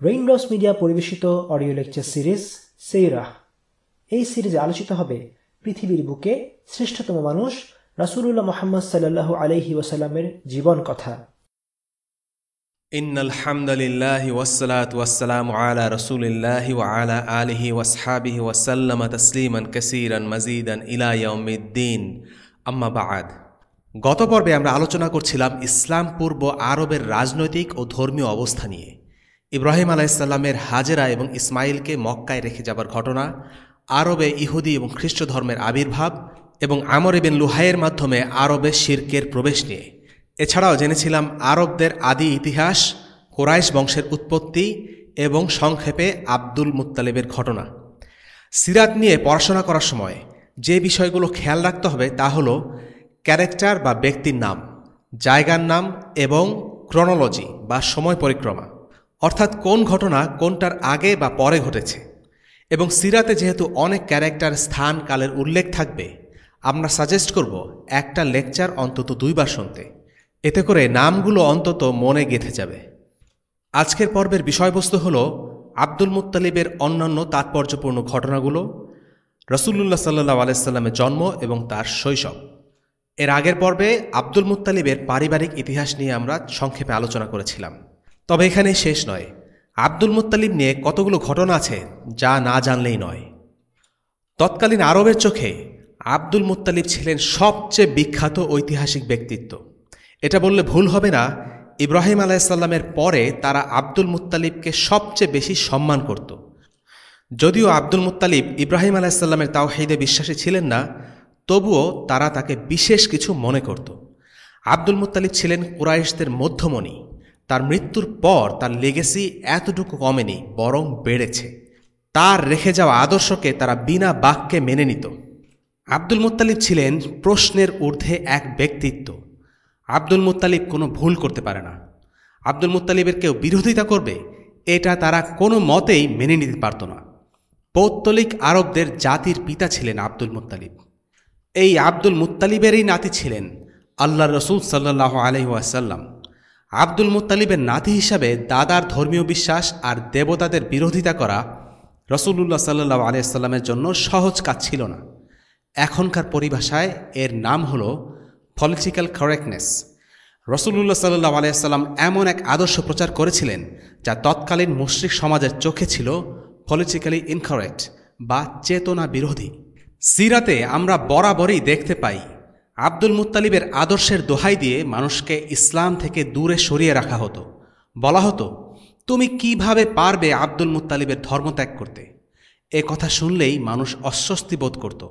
Raindrops Media পরিবেশিত audio lecture series সেইরাহ এই সিরিজে আলোচিত হবে পৃথিবীর বুকে শ্রেষ্ঠতম মানুষ রাসূলুল্লাহ মুহাম্মদ সাল্লাল্লাহু আলাইহি ওয়াসাল্লামের জীবন কথা إن الحمد لله والصلاة والسلام على رسول الله وعلى آله وأصحابه وسلم تسليما كثيرا مزيدا إلى يوم الدين أما بعد গত পর্বে আমরা আলোচনা করছিলাম ইসলাম পূর্ব আরবের রাজনৈতিক ও ধর্মীয় অবস্থা নিয়ে ইব্রাহিম আলাইসাল্লামের হাজেরা এবং ইসমাইলকে মক্কায় রেখে যাবার ঘটনা, আরবে ইহুদি এবং খ্রিস্ট ধর্মের আবির্ভাব এবং আমর বিন লুহাইয়ের মাধ্যমে আরবে শির্কের প্রবেশ নিয়ে। এছাড়াও জেনেছিলাম আরবদের আদি ইতিহাস, কোরাইশ বংশের উৎপত্তি এবং সংক্ষেপে আব্দুল মুত্তালিবের ঘটনা। সিরাত নিয়ে পড়াশোনা করার সময় যে বিষয়গুলো খেয়াল রাখতে হবে তা হল ক্যারেক্টার বা ব্যক্তির নাম, জায়গার নাম এবং ক্রনোলজি বা সময় পরিক্রমা। অর্থাৎ কোন ঘটনা কোনটার আগে বা পরে ঘটেছে। এবং সিরাতে যেহেতু অনেক ক্যারেক্টার স্থান কালের উল্লেখ থাকবে, আমরা সাজেস্ট করব একটা লেকচার অন্তত দুইবার শুনতে। এতে করে নামগুলো অন্তত মনে গেঁথে যাবে। আজকের পর্বের বিষয়বস্তু হল আব্দুল মুত্তালিবের অন্যান্য তাৎপর্যপূর্ণ ঘটনাগুলো রসুল্লাহ সাল্লাহ আলাইস্লামের জন্ম এবং তার শৈশব। এর আগের পর্বে আব্দুল মুত্তালিবের পারিবারিক ইতিহাস নিয়ে আমরা সংক্ষেপে আলোচনা করেছিলাম। তবে এখানে শেষ নয়। আব্দুল মুত্তালিব নিয়ে কতগুলো ঘটনা আছে, যা না জানলেই নয়। তৎকালীন আরবের চোখে আব্দুল মুত্তালিব ছিলেন সবচেয়ে বিখ্যাত ঐতিহাসিক ব্যক্তিত্ব। এটা বললে ভুল হবে না, ইব্রাহিম আলাইসাল্লামের পরে তারা আব্দুল মুত্তালিবকে সবচেয়ে বেশি সম্মান করত। যদিও আব্দুল মুত্তালিব ইব্রাহিম আলাইসাল্লামের তাওহিদে বিশ্বাসী ছিলেন না, তবুও তারা তাকে বিশেষ কিছু মনে করত। আব্দুল মুত্তালিব ছিলেন কুরাইশদের মধ্যমণি। তার মৃত্যুর পর তার লেগেসি এতটুকু কমেনি, বরং বেড়েছে। তার রেখে যাওয়া আদর্শকে তারা বিনা বাক্যে মেনে নিত। আব্দুল মুত্তালিব ছিলেন প্রশ্নের ঊর্ধ্বে এক ব্যক্তিত্ব। আব্দুল মুত্তালিব কোনো ভুল করতে পারে না। আব্দুল মুত্তালিবের কেউ বিরোধিতা করবে, এটা তারা কোনো মতেই মেনে নিতে পারত না। পৌত্তলিক আরবদের জাতির পিতা ছিলেন আব্দুল মুত্তালিব। এই আব্দুল মুত্তালিবেরই নাতি ছিলেন আল্লাহ রসুল সাল্লাহ আলহিহাসাল্লাম আব্দুল মুত্তালিবের নাতি হিসাবে দাদার ধর্মীয় বিশ্বাস আর দেবতাদের বিরোধিতা করা রসুল্লাহ সাল্লাহ আলিয়াল্লামের জন্য সহজ কাজ ছিল না। এখনকার পরিভাষায় এর নাম হল পলিটিক্যাল কারেক্টনেস রসুল্লাহ সাল্লাহ আলিয়াল্লাম এমন এক আদর্শ প্রচার করেছিলেন যা তৎকালীন মুশ্রিক সমাজের চোখে ছিল পলিটিক্যালি ইনকারেক্ট বা চেতনা বিরোধী। সিরাতে আমরা বরাবরই দেখতে পাই আব্দুল মুত্তালিবের আদর্শের দোহাই দিয়ে মানুষকে ইসলাম থেকে দূরে সরিয়ে রাখা হতো। বলা হতো, তুমি কীভাবে পারবে আব্দুল মুত্তালিবের ধর্মত্যাগ করতে? এ কথা শুনলেই মানুষ অস্বস্তি বোধ করত।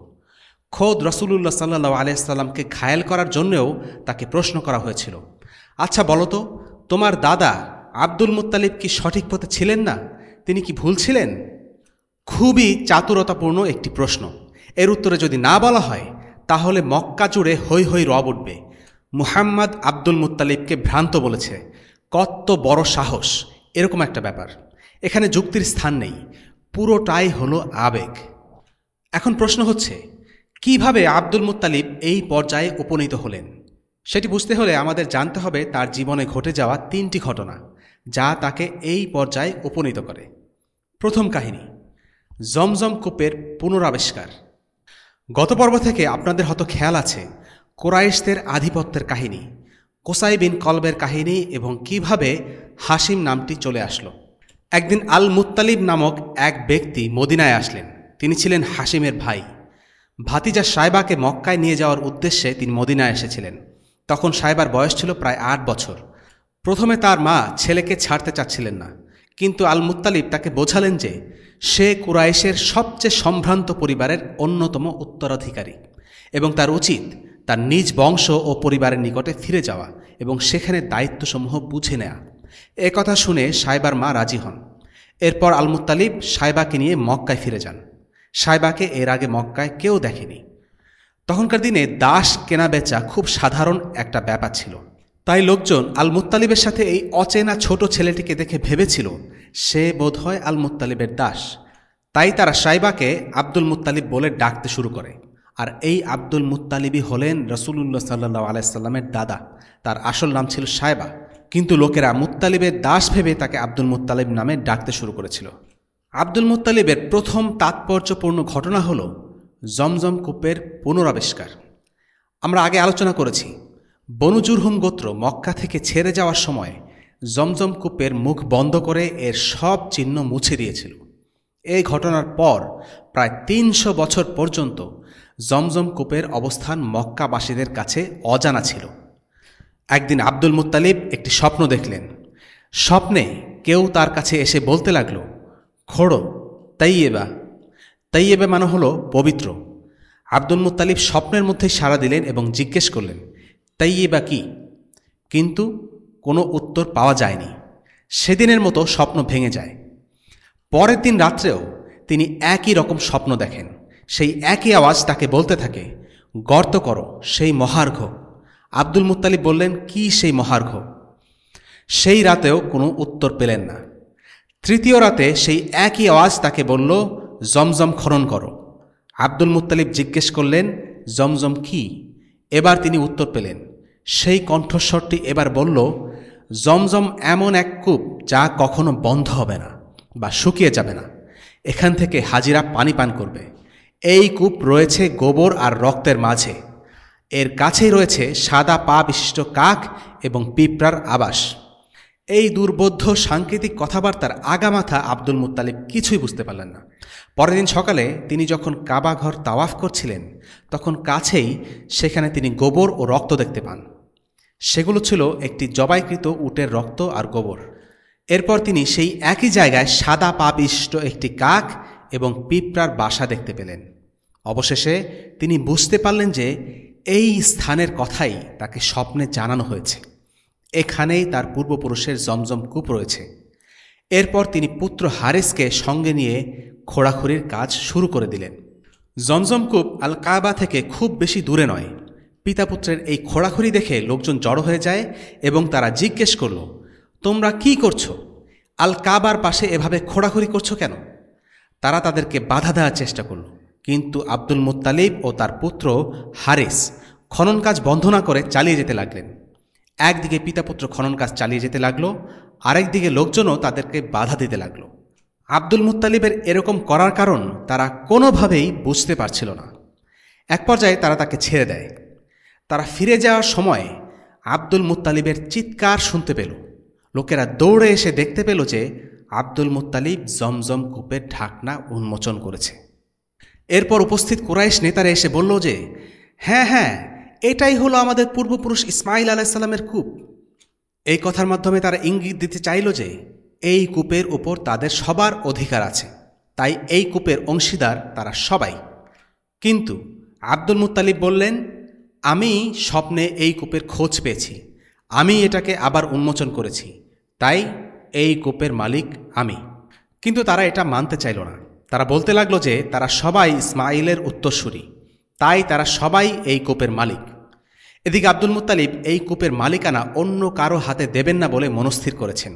খোদ রসুল্লাহ সাল্লাহ আলিয়াল্লামকে ঘায়েল করার জন্যও তাকে প্রশ্ন করা হয়েছিল আচ্ছা বলো তো, তোমার দাদা আব্দুল মুত্তালিব কি সঠিক পথে ছিলেন না? তিনি কি ভুল ছিলেন? খুবই চাতুরতাপূর্ণ একটি প্রশ্ন। এর উত্তরে যদি না বলা হয় তাহলে মক্কা জুড়ে হৈ হৈ রব উঠবে। মুহাম্মদ আব্দুল মুত্তালিবকে ভ্রান্ত বলেছে কত বড় সাহস। এরকম একটা ব্যাপার। এখানে যুক্তির স্থান নেই, পুরোটাই হলো আবেগ। এখন প্রশ্ন হচ্ছে, কীভাবে আব্দুল মুত্তালিব এই পর্যায়ে উপনীত হলেন? সেটি বুঝতে হলে আমাদের জানতে হবে তার জীবনে ঘটে যাওয়া তিনটি ঘটনা, যা তাকে এই পর্যায়ে উপনীত করে। প্রথম কাহিনী, জমজম কূপের পুনরাবিষ্কার। গত পর্ব থেকে আপনাদের হয়তো খেয়াল আছে কোরাইশদের আধিপত্যের কাহিনী, কোসাই বিন কলবের কাহিনী এবং কীভাবে হাসিম নামটি চলে আসলো। একদিন আল মুত্তালিব নামক এক ব্যক্তি মদিনায় আসলেন। তিনি ছিলেন হাসিমের ভাই। ভাতিজা সাইবাকে মক্কায় নিয়ে যাওয়ার উদ্দেশ্যে তিনি মদিনায় এসেছিলেন। তখন সাইবার বয়স ছিল প্রায় আট বছর। প্রথমে তার মা ছেলেকে ছাড়তে চাচ্ছিলেন না। কিন্তু আল মুত্তালিব তাকে বোঝালেন যে সে কুরাইশের সবচেয়ে সম্ভ্রান্ত পরিবারের অন্যতম উত্তরাধিকারী এবং তার উচিত তার নিজ বংশ ও পরিবারের নিকটে ফিরে যাওয়া এবং সেখানে দায়িত্বসমূহ বুঝে নেয়া। এ কথা শুনে সাইবার মা রাজি হন। এরপর আলমুত্তালিব সাইবাকে নিয়ে মক্কায় ফিরে যান। সাইবাকে এর আগে মক্কায় কেউ দেখেনি। তখনকার দিনে দাস কেনা বেচা খুব সাধারণ একটা ব্যাপার ছিল। তাই লোকজন আল মুত্তালিবের সাথে এই অচেনা ছোট ছেলেটিকে দেখে ভেবেছিল, সে বোধহয় আল মুত্তালিবের দাস। তাই তারা সাইবাকে আব্দুল মুত্তালিব বলে ডাকতে শুরু করে। আর এই আব্দুল মুত্তালিবই হলেন রসুল্লাহ সাল্লাহ আলাইসাল্লামের দাদা। তার আসল নাম ছিল সাইবা। কিন্তু লোকেরা মুত্তালিবের দাস ভেবে তাকে আব্দুল মুত্তালিব নামে ডাকতে শুরু করেছিল। আব্দুল মুত্তালিবের প্রথম তাৎপর্যপূর্ণ ঘটনা হল জমজম কূপের পুনরাবিষ্কার। আমরা আগে আলোচনা করেছি বনুজুরহুম গোত্র মক্কা থেকে ছেড়ে যাওয়ার সময় জমজম কূপের মুখ বন্ধ করে এর সব চিহ্ন মুছে দিয়েছিল। এই ঘটনার পর প্রায় তিনশো বছর পর্যন্ত জমজম কূপের অবস্থান মক্কাবাসীদের কাছে অজানা ছিল। একদিন আব্দুল মুত্তালিব একটি স্বপ্ন দেখলেন। স্বপ্নে কেউ তার কাছে এসে বলতে লাগল, খোড়ো তাইয়েবা তাইয়েবা মানে হলো পবিত্র। আব্দুল মুতালিব স্বপ্নের মধ্যে সাড়া দিলেন এবং জিজ্ঞেস করলেন তাইয়েবা কি? কিন্তু কোনো উত্তর পাওয়া যায়নি। সেদিনের মতো স্বপ্ন ভেঙে যায়। পরের দিন রাত্রেও তিনি একই রকম স্বপ্ন দেখেন। সেই একই আওয়াজ তাকে বলতে থাকে, গর্ত করো, সেই মহার্ঘ। আব্দুল মুত্তালিব বললেন, কি সেই মহার্ঘ? সেই রাতেও কোনো উত্তর পেলেন না। তৃতীয় রাতে সেই একই আওয়াজ তাকে বলল, জমজম খনন করো। আব্দুল মুতালিব জিজ্ঞেস করলেন, জমজম কি? এবার তিনি উত্তর পেলেন। সেই কণ্ঠস্বরটি এবার বলল, জমজম এমন এক কূপ যা কখনো বন্ধ হবে না বা শুকিয়ে যাবে না। এখান থেকে হাজিরা পানি পান করবে। এই কূপ রয়েছে গোবর আর রক্তের মাঝে। এর কাছেই রয়েছে সাদা পা বিশিষ্ট কাক এবং পিঁপড়ার আবাস। এই দুর্বোধ্য সাংকেতিক কথাবার্তার আগামাথা আব্দুল মুত্তালিব কিছুই বুঝতে পারলেন না। পরের দিন সকালে তিনি যখন কাবাঘর তাওয়াফ করছিলেন, তখন কাছেই সেখানে তিনি গোবর ও রক্ত দেখতে পান। সেগুলো ছিল একটি জবাইকৃত উটের রক্ত আর গোবর। এরপর তিনি সেই একই জায়গায় সাদা পা বিশিষ্ট একটি কাক এবং পিঁপড়ার বাসা দেখতে পেলেন। অবশেষে তিনি বুঝতে পারলেন যে এই স্থানের কথাই তাকে স্বপ্নে জানানো হয়েছে। এখানেই তার পূর্বপুরুষের জমজম কূপ রয়েছে। এরপর তিনি পুত্র হারেসকে সঙ্গে নিয়ে খোড়াখুড়ির কাজ শুরু করে দিলেন। জমজম কূপ আল কাবা থেকে খুব বেশি দূরে নয়। পিতাপুত্রের এই খোড়াখুড়ি দেখে লোকজন জড়ো হয়ে যায় এবং তারা জিজ্ঞেস করল, তোমরা কি করছ? আল কাবার পাশে এভাবে খোড়াখুড়ি করছ কেন? তারা তাদেরকে বাধা দেওয়ার চেষ্টা করল। কিন্তু আব্দুল মুত্তালিব ও তার পুত্র হারিস খনন কাজ বন্ধ না করে চালিয়ে যেতে লাগলেন। একদিকে পিতাপুত্র খনন কাজ চালিয়ে যেতে লাগল আরেকদিকে লোকজনও তাদেরকে বাধা দিতে লাগল। আব্দুল মুত্তালিবের এরকম করার কারণ তারা কোনোভাবেই বুঝতে পারছিল না। এক পর্যায়ে তারা তাকে ছেড়ে দেয়। তারা ফিরে যাওয়ার সময় আব্দুল মুত্তালিবের চিৎকার শুনতে পেল। লোকেরা দৌড়ে এসে দেখতে পেল যে আব্দুল মুত্তালিব জমজম কূপের ঢাকনা উন্মোচন করেছে। এরপর উপস্থিত কুরাইশ নেতারা এসে বলল যে হ্যাঁ হ্যাঁ এটাই হলো আমাদের পূর্বপুরুষ ইসমাইল আলাইসাল্লামের কূপ। এই কথার মাধ্যমে তারা ইঙ্গিত দিতে চাইল যে, এই কূপের উপর তাদের সবার অধিকার আছে। তাই এই কূপের অংশীদার তারা সবাই। কিন্তু আব্দুল মুত্তালিব বললেন, আমি স্বপ্নে এই কূপের খোঁজ পেয়েছি। আমি এটাকে আবার উন্মোচন করেছি। তাই এই কূপের মালিক আমি। কিন্তু তারা এটা মানতে চাইল না। তারা বলতে লাগল যে, তারা সবাই ইসমাইলের উত্তরসূরি। তাই তারা সবাই এই কূপের মালিক। এদিকে আব্দুল মুত্তালিব এই কূপের মালিকানা অন্য কারও হাতে দেবেন না বলে মনস্থির করেছেন।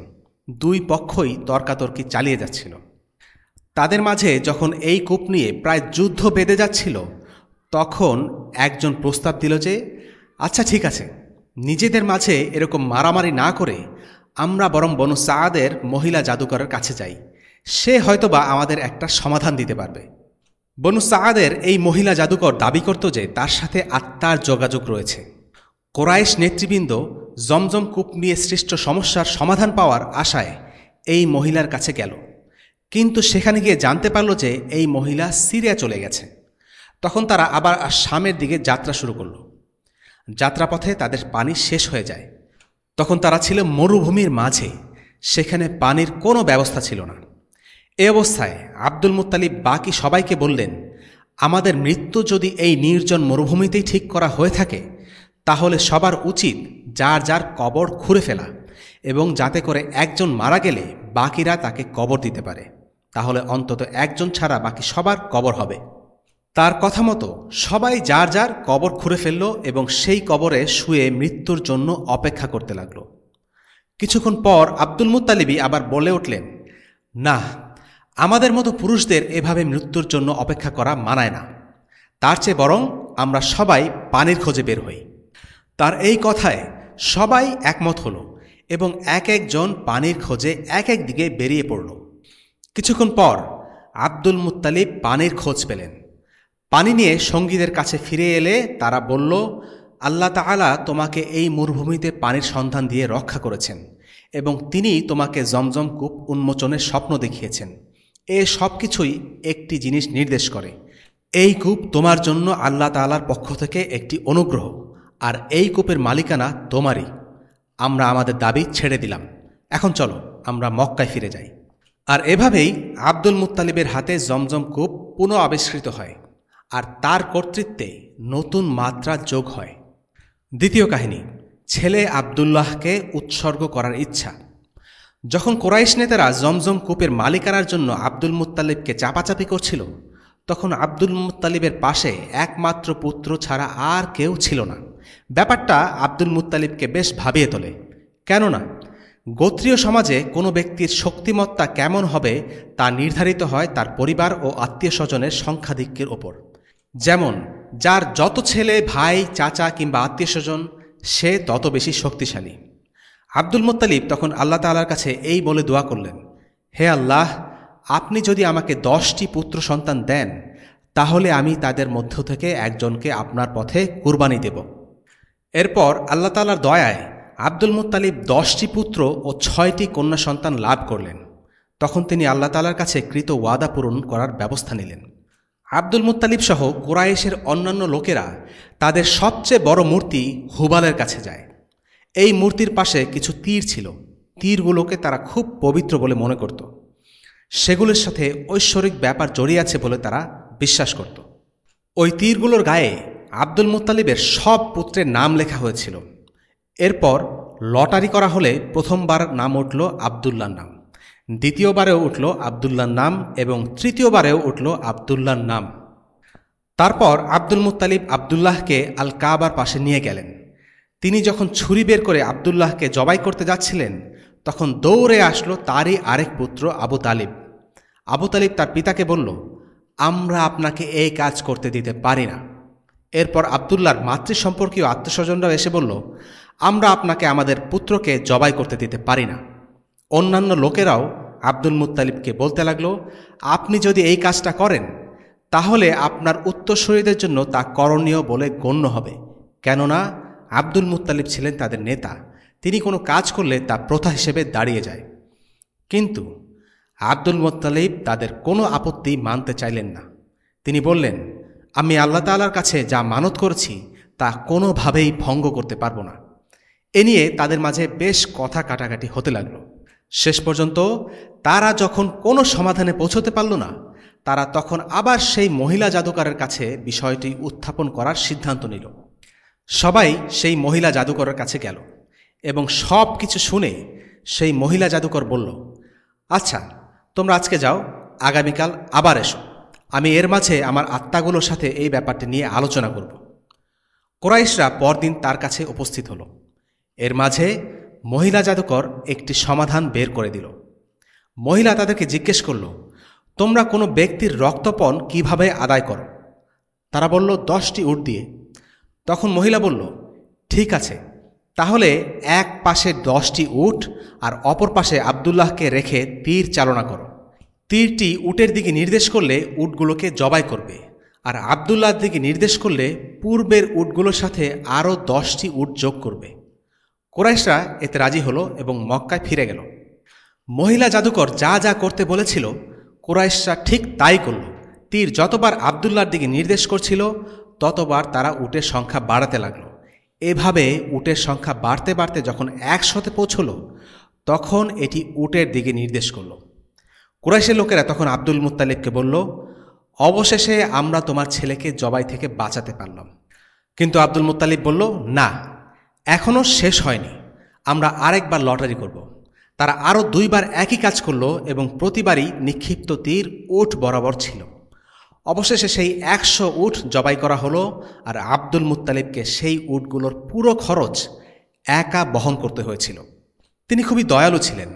দুই পক্ষই তর্কাতর্কি চালিয়ে যাচ্ছিল। তাদের মাঝে যখন এই কূপ নিয়ে প্রায় যুদ্ধ বেঁধে যাচ্ছিল, তখন একজন প্রস্তাব দিল যে আচ্ছা ঠিক আছে, নিজেদের মাঝে এরকম মারামারি না করে আমরা বরং বনু সাদের মহিলা জাদুকরের কাছে যাই। সে হয়তোবা আমাদের একটা সমাধান দিতে পারবে। বনু সাদের এই মহিলা জাদুকর দাবি করত যে, তার সাথে আত্মার যোগাযোগ রয়েছে। কোরাইশ নেতৃবৃন্দ জমজম কূপ নিয়ে সৃষ্ট সমস্যার সমাধান পাওয়ার আশায় এই মহিলার কাছে গেল। কিন্তু সেখানে গিয়ে জানতে পারল যে এই মহিলা সিরিয়া চলে গেছে। তখন তারা আবার শামের দিকে যাত্রা শুরু করল। যাত্রাপথে তাদের পানি শেষ হয়ে যায়। তখন তারা ছিল মরুভূমির মাঝে। সেখানে পানির কোনো ব্যবস্থা ছিল না। এ অবস্থায় আব্দুল মুত্তালিব বাকি সবাইকে বললেন, আমাদের মৃত্যু যদি এই নির্জন মরুভূমিতেই ঠিক করা হয়ে থাকে তাহলে সবার উচিত যার যার কবর খুঁড়ে ফেলা এবং যাতে করে একজন মারা গেলে বাকিরা তাকে কবর দিতে পারে। তাহলে অন্তত একজন ছাড়া বাকি সবার কবর হবে। তার কথা মতো সবাই যার যার কবর খুঁড়ে ফেলল এবং সেই কবরে শুয়ে মৃত্যুর জন্য অপেক্ষা করতে লাগল। কিছুক্ষণ পর আব্দুল মুত্তালিবি আবার বলে উঠলেন, না, আমাদের মতো পুরুষদের এভাবে মৃত্যুর জন্য অপেক্ষা করা মানায় না। তার চেয়ে বরং আমরা সবাই পানির খোঁজে বের হই। তার এই কথায় সবাই একমত হল এবং এক একজন পানির খোঁজে এক এক দিকে বেরিয়ে পড়ল। কিছুক্ষণ পর আব্দুল মুত্তালিব পানির খোঁজ পেলেন। পানি নিয়ে সঙ্গীদের কাছে ফিরে এলে তারা বলল, আল্লাহ তাআলা তোমাকে এই মরুভূমিতে পানির সন্ধান দিয়ে রক্ষা করেছেন এবং তিনি তোমাকে জমজম কূপ উন্মোচনের স্বপ্ন দেখিয়েছেন। এ সব কিছুই একটি জিনিস নির্দেশ করে। এই কূপ তোমার জন্য আল্লাহ তাআলার পক্ষ থেকে একটি অনুগ্রহ। আর এই কূপের মালিকানা তোমারই। আমরা আমাদের দাবি ছেড়ে দিলাম। এখন চলো, আমরা মক্কায় ফিরে যাই। আর এভাবেই আব্দুল মুত্তালিবের হাতে জমজম কূপ পুনঃ আবিষ্কৃত হয়। আর তার কর্তৃত্বে নতুন মাত্রা যোগ হয়। দ্বিতীয় কাহিনী, ছেলে আবদুল্লাহকে উৎসর্গ করার ইচ্ছা। যখন কোরাইশ নেতারা জমজম কূপের মালিকানার জন্য আব্দুল মুত্তালিবকে চাপাচাপি করছিল তখন আব্দুল মুত্তালিবের পাশে একমাত্র পুত্র ছাড়া আর কেউ ছিল না। ব্যাপারটা আব্দুল মুত্তালিবকে বেশ ভাবিয়ে তোলে। কেননা, গোত্রীয় সমাজে কোনো ব্যক্তির শক্তিমত্তা কেমন হবে তা নির্ধারিত হয় তার পরিবার ও আত্মীয় স্বজনের সংখ্যাধিক্যের ওপর। যেমন, যার যত ছেলে, ভাই, চাচা কিংবা আত্মীয় স্বজন সে তত বেশি শক্তিশালী। আব্দুল মোত্তালিব তখন আল্লাহ তালার কাছে এই বলে দোয়া করলেন, হে আল্লাহ আপনি যদি আমাকে দশটি পুত্র সন্তান দেন, তাহলে আমি তাদের মধ্য থেকে একজনকে আপনার পথে কুরবানি দেব। এরপর আল্লাহ তালার দয়ায় আব্দুল মুত্তালিব দশটি পুত্র ও ছয়টি কন্যা সন্তান লাভ করলেন। তখন তিনি আল্লাহ তালার কাছে কৃত ওয়াদা পূরণ করার ব্যবস্থা নিলেন। আব্দুল মুত্তালিব সহ কোরাইশের অন্যান্য লোকেরা তাদের সবচেয়ে বড় মূর্তি হুবালের কাছে যায়। এই মূর্তির পাশে কিছু তীর ছিল। তীরগুলোকে তারা খুব পবিত্র বলে মনে করত। সেগুলোর সাথে ঐশ্বরিক ব্যাপার জড়িয়ে আছে বলে তারা বিশ্বাস করত। ওই তীরগুলোর গায়ে আব্দুল মুত্তালিবের সব পুত্রের নাম লেখা হয়েছিল। এরপর লটারি করা হলে প্রথমবার নাম উঠল আবদুল্লার নাম, দ্বিতীয়বারেও উঠল আবদুল্লার নাম এবং তৃতীয়বারেও উঠল আবদুল্লার নাম। তারপর আব্দুল মুত্তালিব আবদুল্লাহকে আল কাবার পাশে নিয়ে গেলেন। তিনি যখন ছুরি বের করে আবদুল্লাহকে জবাই করতে যাচ্ছিলেন, তখন দৌড়ে আসলো তারই আরেক পুত্র আবু তালিব। আবু তালিব তার পিতাকে বলল, আমরা আপনাকে এই কাজ করতে দিতে পারি না। এরপর আবদুল্লার মাতৃ সম্পর্কীয় আত্মস্বজনরাও এসে বলল, আমরা আপনাকে আমাদের পুত্রকে জবাই করতে দিতে পারি না। অন্যান্য লোকেরাও আব্দুল মুত্তালিবকে বলতে লাগল, আপনি যদি এই কাজটা করেন, তাহলে আপনার উত্তরসূরিদের জন্য তা করণীয় বলে গণ্য হবে। কেননা আব্দুল মুত্তালিব ছিলেন তাদের নেতা, তিনি কোনো কাজ করলে তা প্রথা হিসেবে দাঁড়িয়ে যায়। কিন্তু আব্দুল মুত্তালিব তাদের কোনো আপত্তি মানতে চাইলেন না। তিনি বললেন, আমি আল্লাহ তালার কাছে যা মানত করেছি, তা কোনোভাবেই ভঙ্গ করতে পারব না। এ নিয়ে তাদের মাঝে বেশ কথা কাটাকাটি হতে লাগল। শেষ পর্যন্ত তারা যখন কোনো সমাধানে পৌঁছতে পারল না, তারা তখন আবার সেই মহিলা জাদুকরের কাছে বিষয়টি উত্থাপন করার সিদ্ধান্ত নিল। সবাই সেই মহিলা জাদুকরের কাছে গেল এবং সব কিছু শুনে সেই মহিলা জাদুকর বলল আচ্ছা তোমরা আজকে যাও, আগামীকাল আবার এসো। আমি এর মাঝে আমার আত্মাগুলোর সাথে এই ব্যাপারটি নিয়ে আলোচনা করব। কোরাইশরা পরদিন তার কাছে উপস্থিত হলো। এর মাঝে মহিলা জাদুকর একটি সমাধান বের করে দিল। মহিলা তাদেরকে জিজ্ঞেস করল, তোমরা কোনো ব্যক্তির রক্তপণ কীভাবে আদায় করো? তারা বলল, দশটি উট দিয়ে। তখন মহিলা বলল, ঠিক আছে তাহলে এক পাশে দশটি উট আর অপর পাশে আবদুল্লাহকে রেখে তীর চালনা করো। তীরটি উটের দিকে নির্দেশ করলে উটগুলোকে জবাই করবে আর আবদুল্লাহর দিকে নির্দেশ করলে পূর্বের উটগুলোর সাথে আরও দশটি উট যোগ করবে। কোরাইশরা এতে রাজি হলো এবং মক্কায় ফিরে গেল। মহিলা জাদুকর যা যা করতে বলেছিল, কোরাইশরা ঠিক তাই করল। তীর যতবার আবদুল্লার দিকে নির্দেশ করছিল, ততবার তারা উটের সংখ্যা বাড়াতে লাগল। এভাবে উটের সংখ্যা বাড়তে বাড়তে যখন একশোতে পৌঁছল, তখন এটি উটের দিকে নির্দেশ করল। কুরাইশের লোকেরা তখন আব্দুল মুত্তালিবকে বলল, অবশেষে আমরা তোমার ছেলেকে জবাই থেকে বাঁচাতে পারলাম। কিন্তু আব্দুল মুত্তালিব বলল, না এখনও শেষ হয়নি। আমরা আরেকবার লটারি করব। তারা আরও দুইবার একই কাজ করল এবং প্রতিবারই নিক্ষিপ্ত তীর উঠ বরাবর ছিল। অবশেষে সেই একশো উঠ জবাই করা হলো আর আব্দুল মুত্তালিবকে সেই উটগুলোর পুরো খরচ একা বহন করতে হয়েছিল। তিনি খুবই দয়ালু ছিলেন।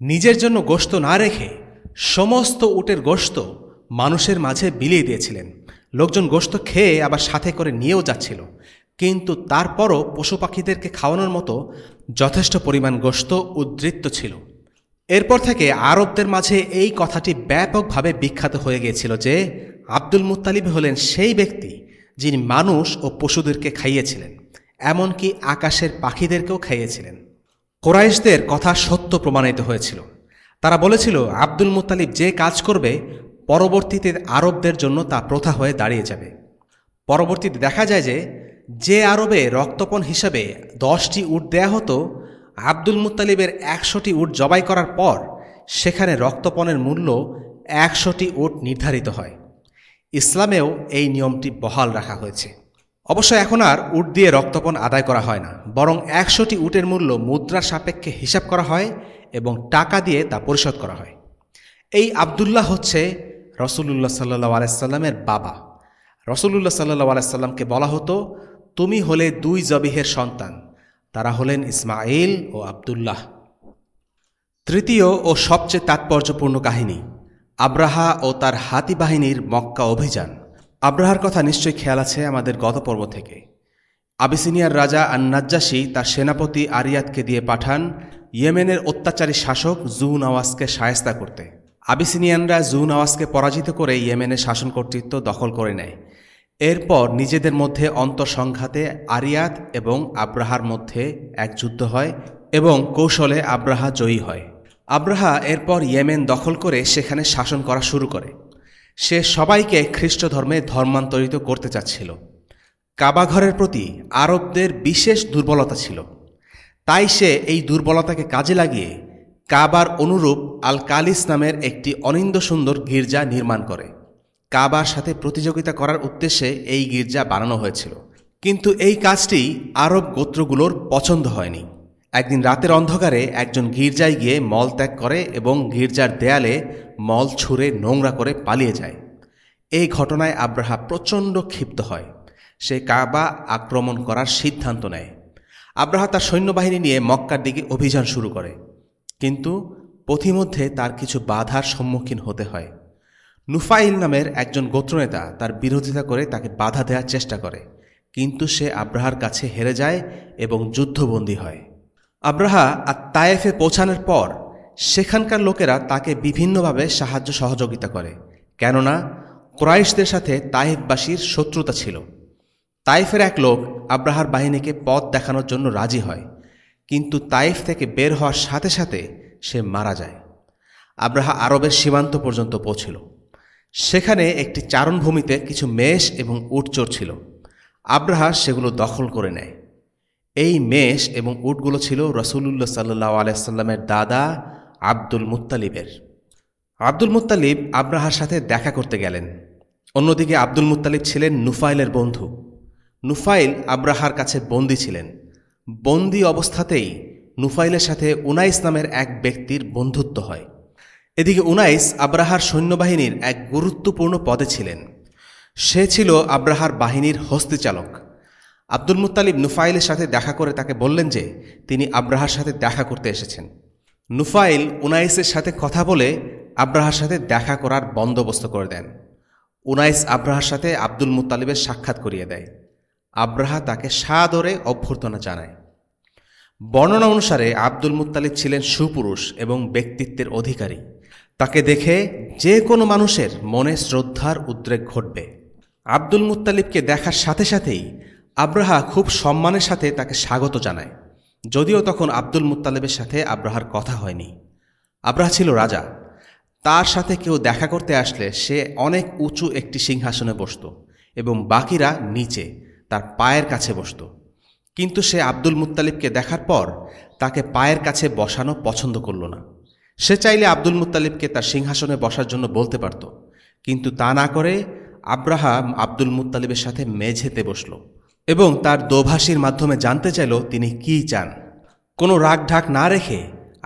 নিজের জন্য গোস্ত না রেখে সমস্ত উটের গোস্ত মানুষের মাঝে বিলিয়ে দিয়েছিলেন। লোকজন গোস্ত খেয়ে আবার সাথে করে নিয়েও যাচ্ছিল। কিন্তু তারপরও পশু পাখিদেরকে খাওয়ানোর মতো যথেষ্ট পরিমাণ গোস্ত উদ্বৃত্ত ছিল। এরপর থেকে আরবদের মাঝে এই কথাটি ব্যাপকভাবে বিখ্যাত হয়ে গিয়েছিল যে আব্দুল মুতালিব হলেন সেই ব্যক্তি যিনি মানুষ ও পশুদেরকে খাইয়েছিলেন, এমনকি আকাশের পাখিদেরকেও খাইয়েছিলেন। কোরাইশদের কথা সত্য প্রমাণিত হয়েছিল। তারা বলেছিল, আব্দুল মুতালিব যে কাজ করবে, পরবর্তীতে আরবদের জন্য তা প্রথা হয়ে দাঁড়িয়ে যাবে। পরবর্তীতে দেখা যায় যে যে আরবে রক্তপণ হিসাবে দশটি উট দেয়া হতো, আব্দুল মুতালিবের একশোটি উট জবাই করার পর, সেখানে রক্তপণের মূল্য একশোটি উট নির্ধারিত হয়। ইসলামেও এই নিয়মটি বহাল রাখা হয়েছে। অবশ্য এখন আর উট দিয়ে রক্তপণ আদায় করা হয় না, বরং একশোটি উটের মূল্য মুদ্রার সাপেক্ষে হিসাব করা হয় এবং টাকা দিয়ে তা পরিশোধ করা হয়। এই আবদুল্লাহ হচ্ছে রসুল্লাহ সাল্লাহ আলাইসাল্লামের বাবা। রসুল্লাহ সাল্লাহ আলাইসাল্লামকে বলা হতো, তুমি হলে দুই জবিহের সন্তান, তারা হলেন ইসমাইল ও আবদুল্লাহ। তৃতীয় ও সবচেয়ে তাৎপর্যপূর্ণ কাহিনী আব্রাহা ও তার হাতি বাহিনীর মক্কা অভিযান। আব্রাহার কথা নিশ্চয়ই খেয়াল আছে আমাদের গত পর্ব থেকে। আবিসিনিয়ার রাজা আন্নাজ্জাসী তার সেনাপতি আরিয়াতকে দিয়ে পাঠান ইয়েমেনের অত্যাচারী শাসক জু নওয়াজকে সায়স্তা করতে। আবিসিনিয়ানরা জু নওয়াজকে পরাজিত করে ইয়েমেনের শাসন কর্তৃত্ব দখল করে নেয়। এরপর নিজেদের মধ্যে অন্তঃসংঘাতে আরিয়াত এবং আব্রাহার মধ্যে এক যুদ্ধ হয় এবং কৌশলে আব্রাহা জয়ী হয়। আব্রাহা এরপর ইয়েমেন দখল করে সেখানে শাসন করা শুরু করে। সে সবাইকে খ্রিস্ট ধর্মে ধর্মান্তরিত করতে চাচ্ছিল। কাবাঘরের প্রতি আরবদের বিশেষ দুর্বলতা ছিল। তাই সে এই দুর্বলতাকে কাজে লাগিয়ে কাবার অনুরূপ আল কালিস নামের একটি অনিন্দ সুন্দর গির্জা নির্মাণ করে। কাবার সাথে প্রতিযোগিতা করার উদ্দেশ্যে এই গির্জা বানানো হয়েছিল। কিন্তু এই কাজটি আরব গোত্রগুলোর পছন্দ হয়নি। একদিন রাতের অন্ধকারে একজন গির্জায় গিয়ে মল ত্যাগ করে এবং গির্জার দেয়ালে মল ছুঁড়ে নোংরা করে পালিয়ে যায়। এই ঘটনায় আব্রাহা প্রচণ্ড ক্ষিপ্ত হয়। সে কাবা আক্রমণ করার সিদ্ধান্ত নেয়। আব্রাহা তার সৈন্যবাহিনী নিয়ে মক্কার দিকে অভিযান শুরু করে। কিন্তু পথিমধ্যে তার কিছু বাধার সম্মুখীন হতে হয়। নুফাইল নামের একজন গোত্রনেতা তার বিরোধিতা করে তাকে বাধা দেওয়ার চেষ্টা করে। কিন্তু সে আব্রাহার কাছে হেরে যায় এবং যুদ্ধবন্দী হয়। আব্রাহা আর তায়েফে পৌঁছানোর পর সেখানকার লোকেরা তাকে বিভিন্নভাবে সাহায্য সহযোগিতা করে। কেননা, ক্রাইশদের সাথে তায়েফবাসীর শত্রুতা ছিল। তাইফের এক লোক আব্রাহার বাহিনীকে পথ দেখানোর জন্য রাজি হয়, কিন্তু তাইফ থেকে বের হওয়ার সাথে সাথে সে মারা যায়। আব্রাহা আরবের সীমান্ত পর্যন্ত পৌঁছিল। সেখানে একটি চারণভূমিতে কিছু মেষ এবং উটচোর ছিল। আব্রাহা সেগুলো দখল করে নেয়। এই মেষ এবং উটগুলো ছিল রসুল্লাহ সাল্লাহ আলাইসাল্লামের দাদা আব্দুল মুত্তালিবের। আব্দুল মুত্তালিব আব্রাহার সাথে দেখা করতে গেলেন। অন্যদিকে আব্দুল মুত্তালিব ছিলেন নুফাইলের বন্ধু। নুফাইল আব্রাহার কাছে বন্দি ছিলেন। বন্দি অবস্থাতেই নুফাইলের সাথে উনাইস নামের এক ব্যক্তির বন্ধুত্ব হয়। এদিকে উনাইস আব্রাহার সৈন্যবাহিনীর এক গুরুত্বপূর্ণ পদে ছিলেন। সে ছিল আব্রাহার বাহিনীর হস্তিচালক আব্দুল মুতালিব নুফাইলের সাথে দেখা করে তাকে বললেন যে, তিনি আব্রাহার সাথে দেখা করতে এসেছেন। নুফাইল উনাইসের সাথে কথা বলে আব্রাহার সাথে দেখা করার বন্দোবস্ত করে দেন। উনাইস আব্রাহার সাথে আব্দুল মুতালিবের সাক্ষাৎ করিয়ে দেয়। আব্রাহা তাকে সাদরে অভ্যর্থনা জানায়। বর্ণনা অনুসারে আব্দুল মুতালিব ছিলেন সুপুরুষ এবং ব্যক্তিত্বের অধিকারী। তাকে দেখে যে কোনো মানুষের মনে শ্রদ্ধার উদ্রেক ঘটবে। আব্দুল মুতালিবকে দেখার সাথে সাথেই আব্রাহা খুব সম্মানের সাথে তাকে স্বাগত জানায়। যদিও তখন আব্দুল মুতালেবের সাথে আব্রাহার কথা হয়নি। আব্রাহা ছিল রাজা। তার সাথে কেউ দেখা করতে আসলে সে অনেক উঁচু একটি সিংহাসনে বসত এবং বাকিরা নিচে তার পায়ের কাছে বসত। কিন্তু সে আব্দুল মুতালিবকে দেখার পর তাকে পায়ের কাছে বসানো পছন্দ করল না। সে চাইলে আব্দুল মুতালিবকে তার সিংহাসনে বসার জন্য বলতে পারত। কিন্তু তা না করে আব্রাহাম আব্দুল মুতালিবের সাথে মেঝেতে বসল। এবং তার দোভাষীর মাধ্যমে জানতে চাইল তিনি কি চান। কোনো রাগ ঢাক না রেখে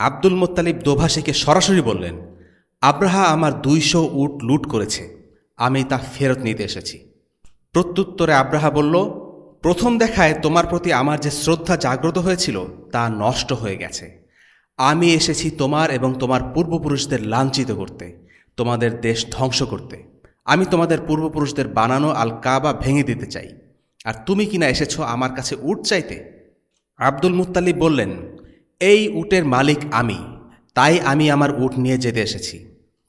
আব্দুল মোত্তালিব দোভাষীকে সরাসরি বললেন, আব্রাহা আমার দুইশো উট লুট করেছে, আমি তা ফেরত নিতে এসেছি। প্রত্যুত্তরে আব্রাহা বলল, প্রথম দেখায় তোমার প্রতি আমার যে শ্রদ্ধা জাগ্রত হয়েছিল তা নষ্ট হয়ে গেছে। আমি এসেছি তোমার এবং তোমার পূর্বপুরুষদের লাঞ্ছিত করতে, তোমাদের দেশ ধ্বংস করতে। আমি তোমাদের পূর্বপুরুষদের বানানো আল কাবা ভেঙে দিতে চাই। আর তুমি কিনা এসেছ আমার কাছে উট চাইতে? আব্দুল মুতালিব বললেন, এই উটের মালিক আমি, তাই আমি আমার উট নিয়ে যেতে এসেছি।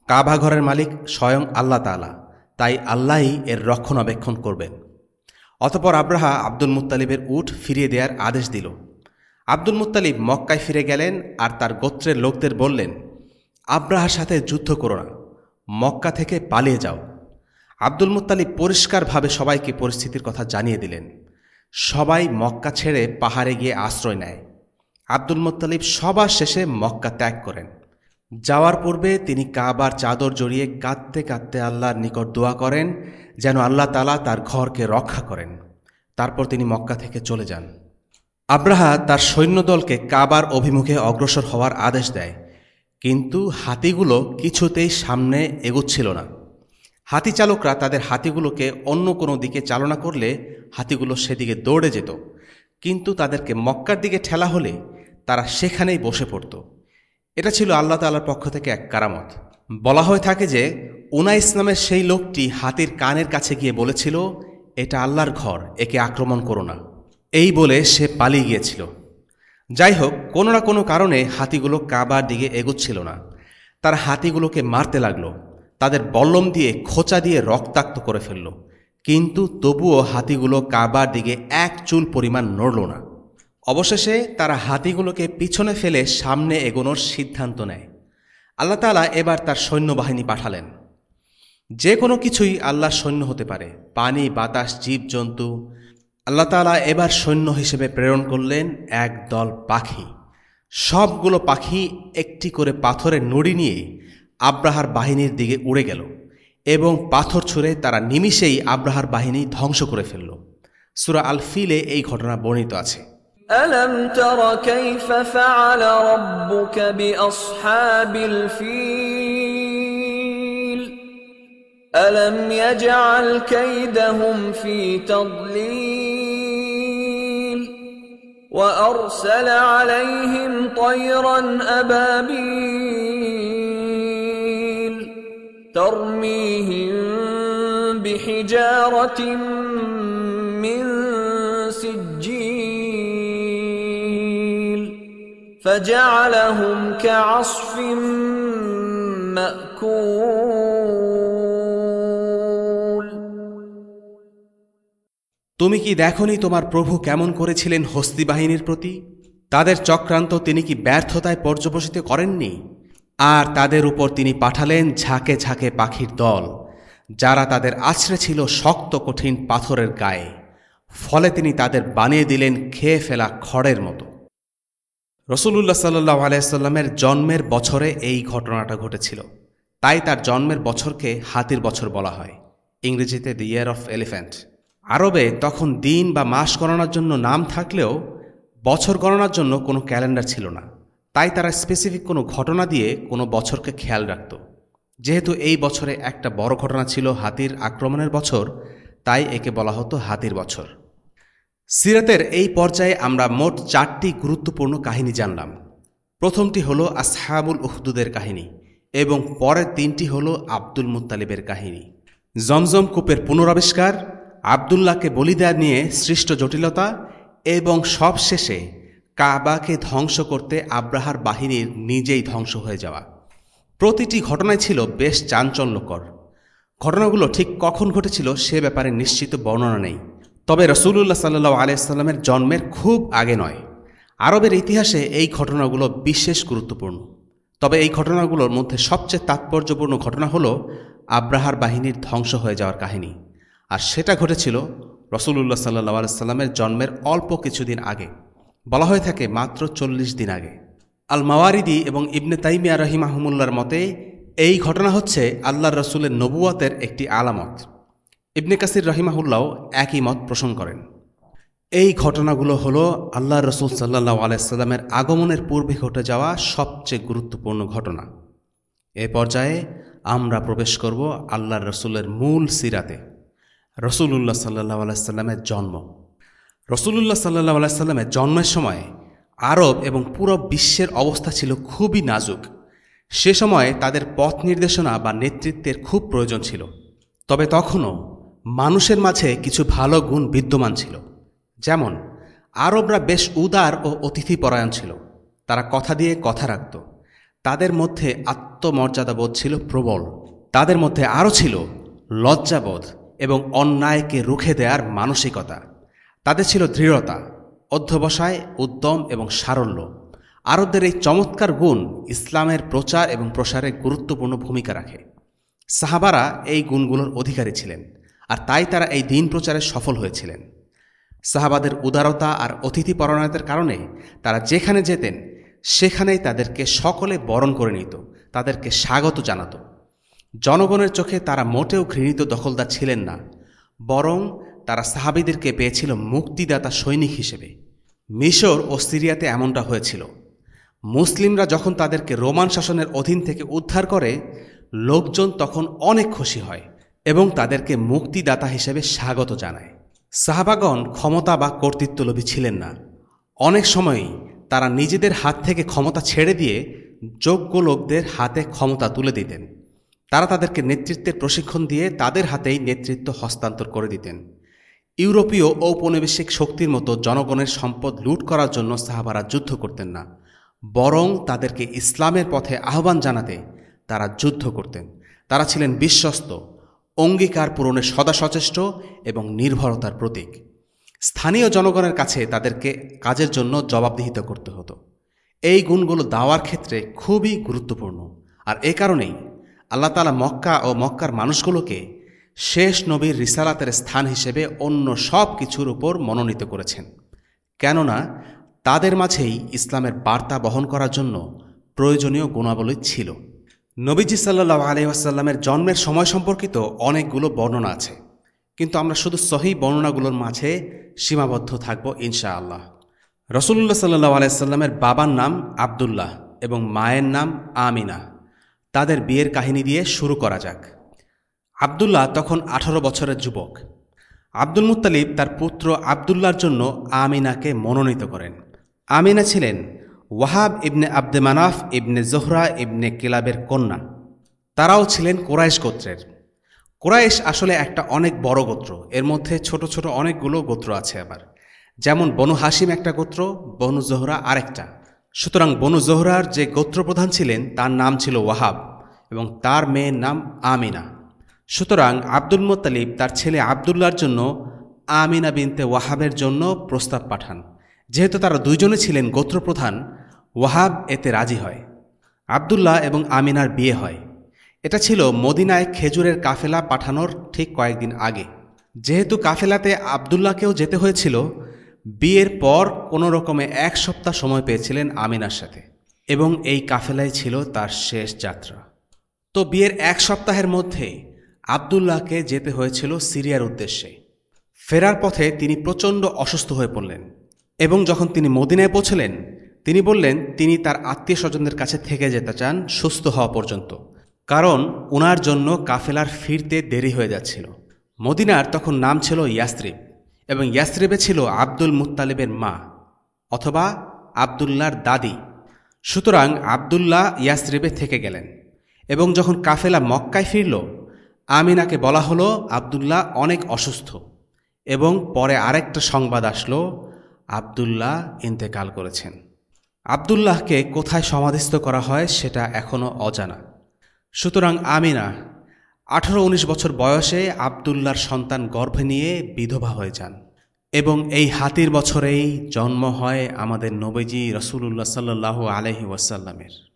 কাবা ঘরের মালিক স্বয়ং আল্লাহ তালা তাই আল্লাহই এর রক্ষণাবেক্ষণ করবেন। অতপর আব্রাহা আব্দুল মুত্তালিবের উট ফিরিয়ে দেওয়ার আদেশ দিল। আব্দুল মুত্তালিব মক্কায় ফিরে গেলেন আর তার গোত্রের লোকদের বললেন, আব্রাহার সাথে যুদ্ধ করো না, মক্কা থেকে পালিয়ে যাও। আব্দুল মুত্তালিব পরিষ্কারভাবে সবাইকে পরিস্থিতির কথা জানিয়ে দিলেন। সবাই মক্কা ছেড়ে পাহাড়ে গিয়ে আশ্রয় নেয়। আব্দুল মুত্তালিব সবার শেষে মক্কা ত্যাগ করেন। যাওয়ার পূর্বে তিনি কাবার চাদর জড়িয়ে কাঁদতে কাঁদতে আল্লাহর নিকট দোয়া করেন, যেন আল্লাহ তালা তার ঘরকে রক্ষা করেন। তারপর তিনি মক্কা থেকে চলে যান। আব্রাহা তার সৈন্যদলকে কাবার অভিমুখে অগ্রসর হওয়ার আদেশ দেয়, কিন্তু হাতিগুলো কিছুতেই সামনে এগোচ্ছিল না। হাতি চালকরা তাদের হাতিগুলোকে অন্য কোনো দিকে চালনা করলে হাতিগুলো সেদিকে দৌড়ে যেত। কিন্তু তাদেরকে মক্কার দিকে ঠেলা হলে তারা সেখানেই বসে পড়ত। এটা ছিল আল্লাহ তালার পক্ষ থেকে এক কারামত। বলা হয়ে থাকে যে উনা ইসলামের সেই লোকটি হাতির কানের কাছে গিয়ে বলেছিল, এটা আল্লাহর ঘর, একে আক্রমণ করো না। এই বলে সে পালিয়ে গিয়েছিল। যাই হোক, কোনো না কোনো কারণে হাতিগুলো কাবার দিকে এগোচ্ছিল না। তার হাতিগুলোকে মারতে লাগল। তাদের বল্লম দিয়ে খোঁচা দিয়ে রক্তাক্ত করে ফেলল। কিন্তু তবুও হাতিগুলো কাবার দিকে এক চুল পরিমাণ নড়ল না। অবশেষে তারা হাতিগুলোকে পিছনে ফেলে সামনে এগোনোর সিদ্ধান্ত নেয়। আল্লাহ তালা এবার তার সৈন্যবাহিনী পাঠালেন। যে কোনো কিছুই আল্লাহর সৈন্য হতে পারে। পানি, বাতাস, জীবজন্তু। আল্লাহ তালা এবার সৈন্য হিসেবে প্রেরণ করলেন এক দল পাখি। সবগুলো পাখি একটি করে পাথরের নুড়ি নিয়ে আব্রাহার বাহিনীর দিকে উড়ে গেল এবং পাথর ছুঁড়ে তারা নিমিষেই আব্রাহার বাহিনী ধ্বংস করে ফেলল সুরা আল ফিলে এই ঘটনা বর্ণিত আছে ألم تر كيف فعل ربك بأصحاب الفيل ألم يجعل كيدهم في تضليل وأرسل عليهم طيرا أبابيل ترميهم بحجارة من سجيل فجعلهم كعصف مأكول তুমি কি দেখনি তোমার প্রভু কেমন করেছিলেন হস্তি বাহিনীর প্রতি তাদের চক্রান্ত তিনি কি ব্যর্থতায় পর্যবসিত করেননি আর তাদের উপর তিনি পাঠালেন ঝাঁকে ঝাঁকে পাখির দল, যারা তাদের আছড়ে ছিল শক্ত কঠিন পাথরের গায়ে। ফলে তিনি তাদের বানিয়ে দিলেন খেয়ে ফেলা খড়ের মতো। রসুল্লাহ সাল্লাহ আলাইসাল্লামের জন্মের বছরে এই ঘটনাটা ঘটেছিল। তাই তার জন্মের বছরকে হাতির বছর বলা হয়, ইংরেজিতে দ্য ইয়ার অফ এলিফ্যান্ট আরবে তখন দিন বা মাস গণনার জন্য নাম থাকলেও বছর গণনার জন্য কোনো ক্যালেন্ডার ছিল না। তাই তারা স্পেসিফিক কোনো ঘটনা দিয়ে কোনো বছরকে খেয়াল রাখত। যেহেতু এই বছরে একটা বড় ঘটনা ছিল হাতির আক্রমণের বছর, তাই একে বলা হতো হাতির বছর। সিরাতের এই পর্যায়ে আমরা মোট চারটি গুরুত্বপূর্ণ কাহিনী জানলাম। প্রথমটি হল আসহাবুল উহদুদের কাহিনী এবং পরের তিনটি হল আব্দুল মুত্তালিবের কাহিনী। জমজম কূপের পুনরাবিষ্কার, আবদুল্লাহকে বলি দেয়া নিয়ে সৃষ্ট জটিলতা এবং সবশেষে কাবাকে ধ্বংস করতে আব্রাহার বাহিনীর নিজেই ধ্বংস হয়ে যাওয়া। প্রতিটি ঘটনায় ছিল বেশ চাঞ্চল্যকর। ঘটনাগুলো ঠিক কখন ঘটেছিল সে ব্যাপারে নিশ্চিত বর্ণনা নেই। তবে রসুল্লাহ সাল্লু আলিয়াল্লামের জন্মের খুব আগে নয়। আরবের ইতিহাসে এই ঘটনাগুলো বিশেষ গুরুত্বপূর্ণ। তবে এই ঘটনাগুলোর মধ্যে সবচেয়ে তাৎপর্যপূর্ণ ঘটনা হল আব্রাহার বাহিনীর ধ্বংস হয়ে যাওয়ার কাহিনী। আর সেটা ঘটেছিল রসুল্লাহ সাল্লাহ আলাইস্লামের জন্মের অল্প কিছুদিন আগে। বলা হয়ে থাকে মাত্র চল্লিশ দিন আগে। আল মাওয়ারিদি এবং ইবনে তাইমিয়া রহিমাহমুল্লার মতে, এই ঘটনা হচ্ছে আল্লাহ রসুলের নবুয়াতের একটি আলামত। ইবনে কাসির রহিমাহুল্লাও একই মত পোষণ করেন। এই ঘটনাগুলো হলো আল্লাহ রসুল সাল্লাহ আলাইস্লামের আগমনের পূর্বে ঘটে যাওয়া সবচেয়ে গুরুত্বপূর্ণ ঘটনা। এ পর্যায়ে আমরা প্রবেশ করব আল্লাহ রসুলের মূল সিরাতে রসুল্লাহ সাল্লাহ আলাইস্লামের জন্ম। রসুল্লাহ সাল্লাহ আলাইস্লামের জন্মের সময় আরব এবং পুরো বিশ্বের অবস্থা ছিল খুবই নাজুক। সে সময় তাদের পথ নির্দেশনা বা নেতৃত্বের খুব প্রয়োজন ছিল। তবে তখনও মানুষের মাঝে কিছু ভালো গুণ বিদ্যমান ছিল। যেমন, আরবরা বেশ উদার ও অতিথিপরায়ণ ছিল। তারা কথা দিয়ে কথা রাখত। তাদের মধ্যে আত্মমর্যাদাবোধ ছিল প্রবল। তাদের মধ্যে আরও ছিল লজ্জাবোধ এবং অন্যায়কে রুখে দেওয়ার মানসিকতা। তাদের ছিল দৃঢ়তা, অধ্যবসায়, উদ্যম এবং সারল্য। আরবদের এই চমৎকার গুণ ইসলামের প্রচার এবং প্রসারে গুরুত্বপূর্ণ ভূমিকা রাখে। সাহাবারা এই গুণগুলোর অধিকারী ছিলেন আর তাই তারা এই দিন প্রচারে সফল হয়েছিলেন। সাহাবাদের উদারতা আর অতিথি পরায়ণতার কারণে তারা যেখানে যেতেন, সেখানেই তাদেরকে সকলে বরণ করে নিত, তাদেরকে স্বাগত জানাত। জনগণের চোখে তারা মোটেও ঘৃণিত দখলদার ছিলেন না, বরং তারা সাহাবিদেরকে পেয়েছিল মুক্তিদাতা সৈনিক হিসেবে। মিশর ও সিরিয়াতে এমনটা হয়েছিল। মুসলিমরা যখন তাদেরকে রোমান শাসনের অধীন থেকে উদ্ধার করে, লোকজন তখন অনেক খুশি হয় এবং তাদেরকে মুক্তিদাতা হিসেবে স্বাগত জানায়। সাহাবাগণ ক্ষমতা বা কর্তৃত্বলোভী ছিলেন না। অনেক সময়ই তারা নিজেদের হাত থেকে ক্ষমতা ছেড়ে দিয়ে যোগ্য লোকদের হাতে ক্ষমতা তুলে দিতেন। তারা তাদেরকে নেতৃত্বের প্রশিক্ষণ দিয়ে তাদের হাতেই নেতৃত্ব হস্তান্তর করে দিতেন। ইউরোপীয় ঔপনিবেশিক শক্তির মতো জনগণের সম্পদ লুট করার জন্য সাহাবারা যুদ্ধ করতেন না, বরং তাদেরকে ইসলামের পথে আহ্বান জানাতে তারা যুদ্ধ করতেন। তারা ছিলেন বিশ্বস্ত, অঙ্গীকার পূরণে সদা সচেষ্ট এবং নির্ভরতার প্রতীক। স্থানীয় জনগণের কাছে তাদেরকে কাজের জন্য জবাবদিহিত করতে হতো। এই গুণগুলো দেওয়ার ক্ষেত্রে খুবই গুরুত্বপূর্ণ। আর এ কারণেই আল্লাহ তালা মক্কা ও মক্কার মানুষগুলোকে শেষ নবীর রিসালাতের স্থান হিসেবে অন্য সব কিছুর উপর মনোনীত করেছেন। কেননা, তাদের মাঝেই ইসলামের বার্তা বহন করার জন্য প্রয়োজনীয় গুণাবলী ছিল। নবীজি সাল্লাহ আলহিহাসাল্লামের জন্মের সময় সম্পর্কিত অনেকগুলো বর্ণনা আছে। কিন্তু আমরা শুধু সহি বর্ণনাগুলোর মাঝে সীমাবদ্ধ থাকব ইনশা আল্লাহ রসুল্লাহ সাল্লাহ আলাইসাল্লামের বাবার নাম আবদুল্লাহ এবং মায়ের নাম আমিনা। তাদের বিয়ের কাহিনী দিয়ে শুরু করা যাক। আবদুল্লাহ তখন আঠারো বছরের যুবক। আব্দুল মুত্তালিব তার পুত্র আবদুল্লার জন্য আমিনাকে মনোনীত করেন। আমিনা ছিলেন ওয়াহাব ইবনে আব্দে মানাফ ইবনে জোহরা ইবনে কিলাবের কন্যা। তারাও ছিলেন কোরাইশ গোত্রের। কোরাইশ আসলে একটা অনেক বড় গোত্র। এর মধ্যে ছোট ছোট অনেকগুলো গোত্র আছে আবার। যেমন বনু হাসিম একটা গোত্র, বনু জোহরা আরেকটা। সুতরাং বনু জোহরার যে গোত্রপ্রধান ছিলেন, তার নাম ছিল ওয়াহাব এবং তার মেয়ের নাম আমিনা। সুতরাং আব্দুল মোত্তালিব তার ছেলে আবদুল্লার জন্য আমিনা বিনতে ওয়াহাবের জন্য প্রস্তাব পাঠান। যেহেতু তারা দুইজনে ছিলেন গোত্রপ্রধান, ওয়াহাব এতে রাজি হয়। আবদুল্লাহ এবং আমিনার বিয়ে হয়। এটা ছিল মদিনায় খেজুরের কাফেলা পাঠানোর ঠিক কয়েকদিন আগে। যেহেতু কাফেলাতে আবদুল্লাহকেও যেতে হয়েছিল, বিয়ের পর কোনো রকমে এক সপ্তাহ সময় পেয়েছিলেন আমিনার সাথে। এবং এই কাফেলাই ছিল তার শেষ যাত্রা। তো বিয়ের এক সপ্তাহের মধ্যে আবদুল্লাহকে যেতে হয়েছিল সিরিয়ার উদ্দেশ্যে। ফেরার পথে তিনি প্রচণ্ড অসুস্থ হয়ে পড়লেন এবং যখন তিনি মদিনায় পৌঁছলেন, তিনি বললেন তিনি তার আত্মীয় স্বজনদের কাছে থেকে যেতে চান সুস্থ হওয়া পর্যন্ত, কারণ ওনার জন্য কাফেলার ফিরতে দেরি হয়ে যাচ্ছিল। মদিনার তখন নাম ছিল ইয়াস্ত্রিব এবং ইয়াস্ত্রিবে ছিল আব্দুল মুত্তালিবের মা অথবা আবদুল্লার দাদি। সুতরাং আবদুল্লাহ ইয়াস্ত্রিবে থেকে গেলেন এবং যখন কাফেলা মক্কায় ফিরল আমিনাকে বলা হলো, আবদুল্লাহ অনেক অসুস্থ। এবং পরে আরেকটা সংবাদ আসলো, আবদুল্লাহ ইন্তেকাল করেছেন। আবদুল্লাহকে কোথায় সমাধিস্থ করা হয় সেটা এখনও অজানা। সুতরাং আমিনা, আঠারো উনিশ বছর বয়সে আবদুল্লার সন্তান গর্ভে নিয়ে বিধবা হয়ে যান এবং এই হাতির বছরেই জন্ম হয় আমাদের নবীজি রসুল্লাহ সাল্লাহ আলহি ওয়াসাল্লামের।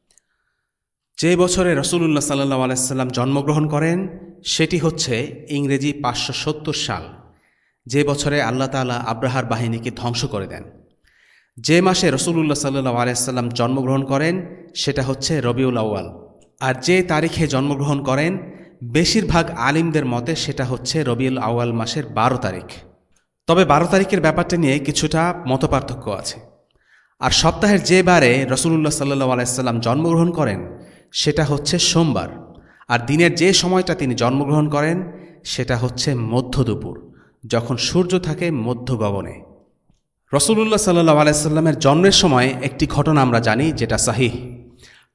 যে বছরে রসুল্লাহ সাল্লাহ আলাইসাল্লাম জন্মগ্রহণ করেন, সেটি হচ্ছে ইংরেজি পাঁচশো সত্তর সাল, যে বছরে আল্লাহ তালা আব্রাহার বাহিনীকে ধ্বংস করে দেন। যে মাসে রসুল্লাহ সাল্লাহ আলাইসাল্লাম জন্মগ্রহণ করেন, সেটা হচ্ছে রবিউল আউয়াল। আর যে তারিখে জন্মগ্রহণ করেন, বেশিরভাগ আলিমদের মতে সেটা হচ্ছে রবিউল আউয়াল মাসের বারো তারিখ। তবে বারো তারিখের ব্যাপারটা নিয়ে কিছুটা মতপার্থক্য আছে। আর সপ্তাহের যে বারে রসুল্লাহ সাল্লাহ আলাইসাল্লাম জন্মগ্রহণ করেন সেটা হচ্ছে সোমবার। আর দিনের যে সময়টা তিনি জন্মগ্রহণ করেন, সেটা হচ্ছে মধ্য দুপুর, যখন সূর্য থাকে মধ্য গগনে। রসুল্লাহ সাল্লাহ আলাইসাল্লামের জন্মের সময় একটি ঘটনা আমরা জানি, যেটা সাহিহ।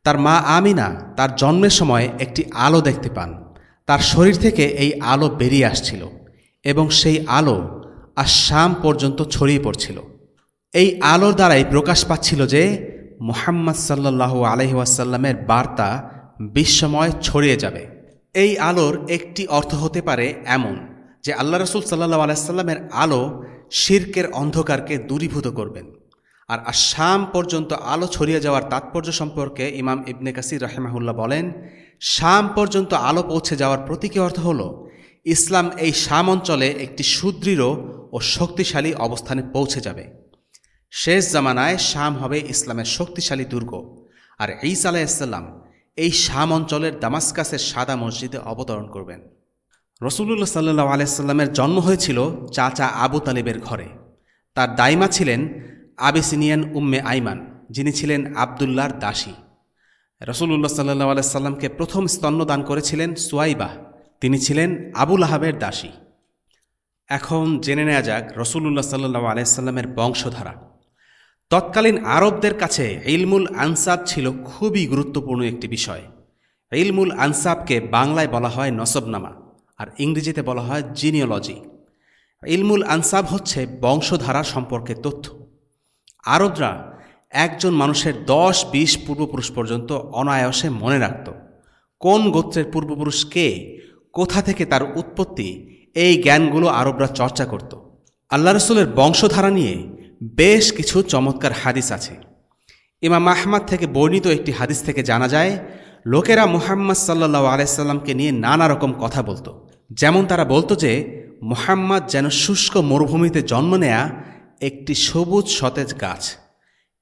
তার মা আমিনা তার জন্মের সময় একটি আলো দেখতে পান। তার শরীর থেকে এই আলো বেরিয়ে আসছিল এবং সেই আলো আর শাম পর্যন্ত ছড়িয়ে পড়ছিল। এই আলোর দ্বারাই প্রকাশ পাচ্ছিল যে মুহাম্মদ সাল্লাহ আলহিহাসাল্লামের বার্তা বিশ্বময় ছড়িয়ে যাবে। এই আলোর একটি অর্থ হতে পারে এমন যে আল্লাহ রসুল সাল্লাহ আলাইসাল্লামের আলো শির্কের অন্ধকারকে দূরীভূত করবেন। আর আসাম পর্যন্ত আলো ছড়িয়ে যাওয়ার তাৎপর্য সম্পর্কে ইমাম ইবনে কাসির রাহেমাহুল্লাহ বলেন, শাম পর্যন্ত আলো পৌঁছে যাওয়ার প্রতীকী অর্থ হল, ইসলাম এই শাম অঞ্চলে একটি সুদৃঢ় ও শক্তিশালী অবস্থানে পৌঁছে যাবে। শেষ জামানায় শাম হবে ইসলামের শক্তিশালী দুর্গ। আর ঈসা আলাইসাল্লাম এই শাম অঞ্চলের দামাস্কাসের সাদা মসজিদে অবতরণ করবেন। রসুল্লাহ সাল্লু আলাইসাল্লামের জন্ম হয়েছিল চাচা আবু তালিবের ঘরে। তার দাইমা ছিলেন আবিসিনিয়ান উম্মে আইমান, যিনি ছিলেন আবদুল্লার দাসী। রসুল্লাহ সাল্লু আলাইসাল্লামকে প্রথম স্তন্যদান করেছিলেন সুয়াইবাহ তিনি ছিলেন আবুল আহাবের দাসী। এখন জেনে নেওয়া যাক রসুল্লাহ সাল্লু আলাইসাল্লামের বংশধারা। তৎকালীন আরবদের কাছে ইলমুল আনসাব ছিল খুবই গুরুত্বপূর্ণ একটি বিষয়। ইলমুল আনসাবকে বাংলায় বলা হয় নসবনামা, আর ইংরেজিতে বলা হয় জিনিওলজি। ইলমুল আনসাব হচ্ছে বংশধারা সম্পর্কে তথ্য। আরবরা একজন মানুষের দশ বিশ পূর্বপুরুষ পর্যন্ত অনায়াসে মনে রাখত, কোন গোত্রের পূর্বপুরুষ কে, কোথা থেকে তার উৎপত্তি, এই জ্ঞানগুলো আরবরা চর্চা করত। আল্লাহ রসুলের বংশধারা নিয়ে বেশ কিছু চমৎকার হাদিস আছে। ইমাম আহমদ থেকে বর্ণিত একটি হাদিস থেকে জানা যায়, লোকেরা মুহাম্মদ সাল্লা আলাইসাল্লামকে নিয়ে নানা রকম কথা বলতো। যেমন তারা বলতো যে, মুহাম্মদ যেন শুষ্ক মরুভূমিতে জন্ম নেয়া একটি সবুজ সতেজ গাছ।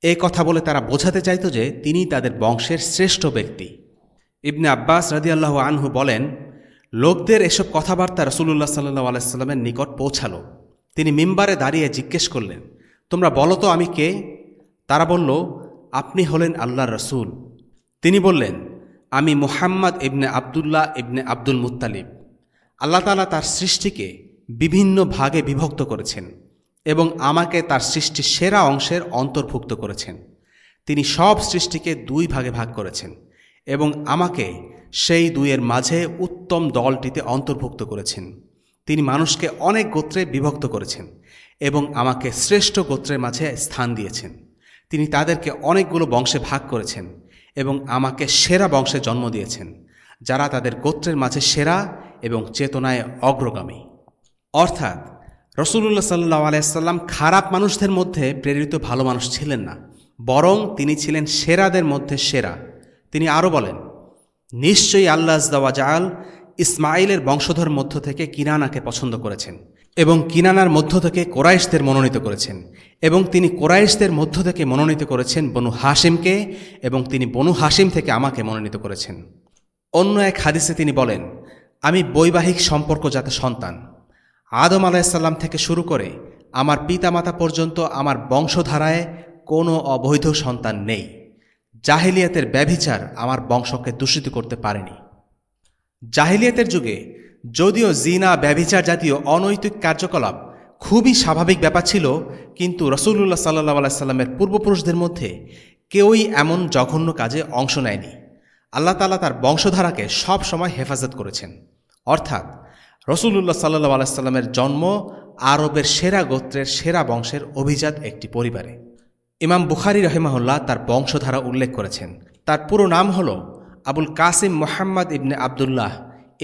এ কথা বলে তারা বোঝাতে চাইত যে, তিনি তাদের বংশের শ্রেষ্ঠ ব্যক্তি। ইবনে আব্বাস রাদিয়াল্লাহু আনহু বলেন, লোকদের এসব কথাবার্তা রসুল্লাহ সাল্লু আলাইস্লামের নিকট পৌঁছালো। তিনি মিম্বারে দাঁড়িয়ে জিজ্ঞেস করলেন তোমরা বলো তো আমি কে? তারা বলল, আপনি হলেন আল্লাহর রসুল। তিনি বললেন, আমি মুহাম্মদ ইবনে আবদুল্লাহ ইবনে আব্দুল মুত্তালিব। আল্লাহ তালা তার সৃষ্টিকে বিভিন্ন ভাগে বিভক্ত করেছেন এবং আমাকে তার সৃষ্টির সেরা অংশের অন্তর্ভুক্ত করেছেন। তিনি সব সৃষ্টিকে দুই ভাগে ভাগ করেছেন এবং আমাকে সেই দুইয়ের মাঝে উত্তম দলটিতে অন্তর্ভুক্ত করেছেন। তিনি মানুষকে অনেক গোত্রে বিভক্ত করেছেন এবং আমাকে শ্রেষ্ঠ গোত্রের মাঝে স্থান দিয়েছেন। তিনি তাদেরকে অনেকগুলো বংশে ভাগ করেছেন এবং আমাকে সেরা বংশে জন্ম দিয়েছেন, যারা তাদের গোত্রের মাঝে সেরা এবং চেতনায় অগ্রগামী। অর্থাৎ রসুল্লাহ সাল্লাহ আলাইসাল্লাম খারাপ মানুষদের মধ্যে প্রেরিত ভালো মানুষ ছিলেন না, বরং তিনি ছিলেন সেরাদের মধ্যে সেরা। তিনি আরও বলেন, নিশ্চয়ই আল্লাহ জাল ইসমাইলের বংশধর মধ্য থেকে কিনানাকে পছন্দ করেছেন। এবং কিনানার মধ্য থেকে কোরাইশদের মনোনীত করেছেন। এবং তিনি কোরাইশদের মধ্য থেকে মনোনীত করেছেন বনু হাসিমকে এবং তিনি বনু হাসিম থেকে আমাকে মনোনীত করেছেন। অন্য এক হাদিসে তিনি বলেন, আমি বৈবাহিক সম্পর্ক যাতে সন্তান। আদম আলাইসাল্লাম থেকে শুরু করে আমার পিতামাতা পর্যন্ত আমার বংশধারায় কোনো অবৈধ সন্তান নেই। জাহিলিয়াতের ব্যভিচার আমার বংশকে দূষিত করতে পারেনি। জাহিলিয়াতের যুগে যদিও জিনা ব্যভিচার জাতীয় অনৈতিক কার্যকলাপ খুবই স্বাভাবিক ব্যাপার ছিল, কিন্তু রসুল্লাহ সাল্লাহ আলাইস্লামের পূর্বপুরুষদের মধ্যে কেউই এমন জঘন্য কাজে অংশ নেয়নি। আল্লাহ তালা তার বংশধারাকে সব সময় হেফাজত করেছেন। অর্থাৎ রসুল্লাহ সাল্লাহ আলাইস্লামের জন্ম আরবের সেরা গোত্রের সেরা বংশের অভিজাত একটি পরিবারে। ইমাম বুখারি রহেমাহুল্লাহ তার বংশধারা উল্লেখ করেছেন। তার পুরো নাম হল আবুল কাসিম মোহাম্মদ ইবনে আবদুল্লাহ।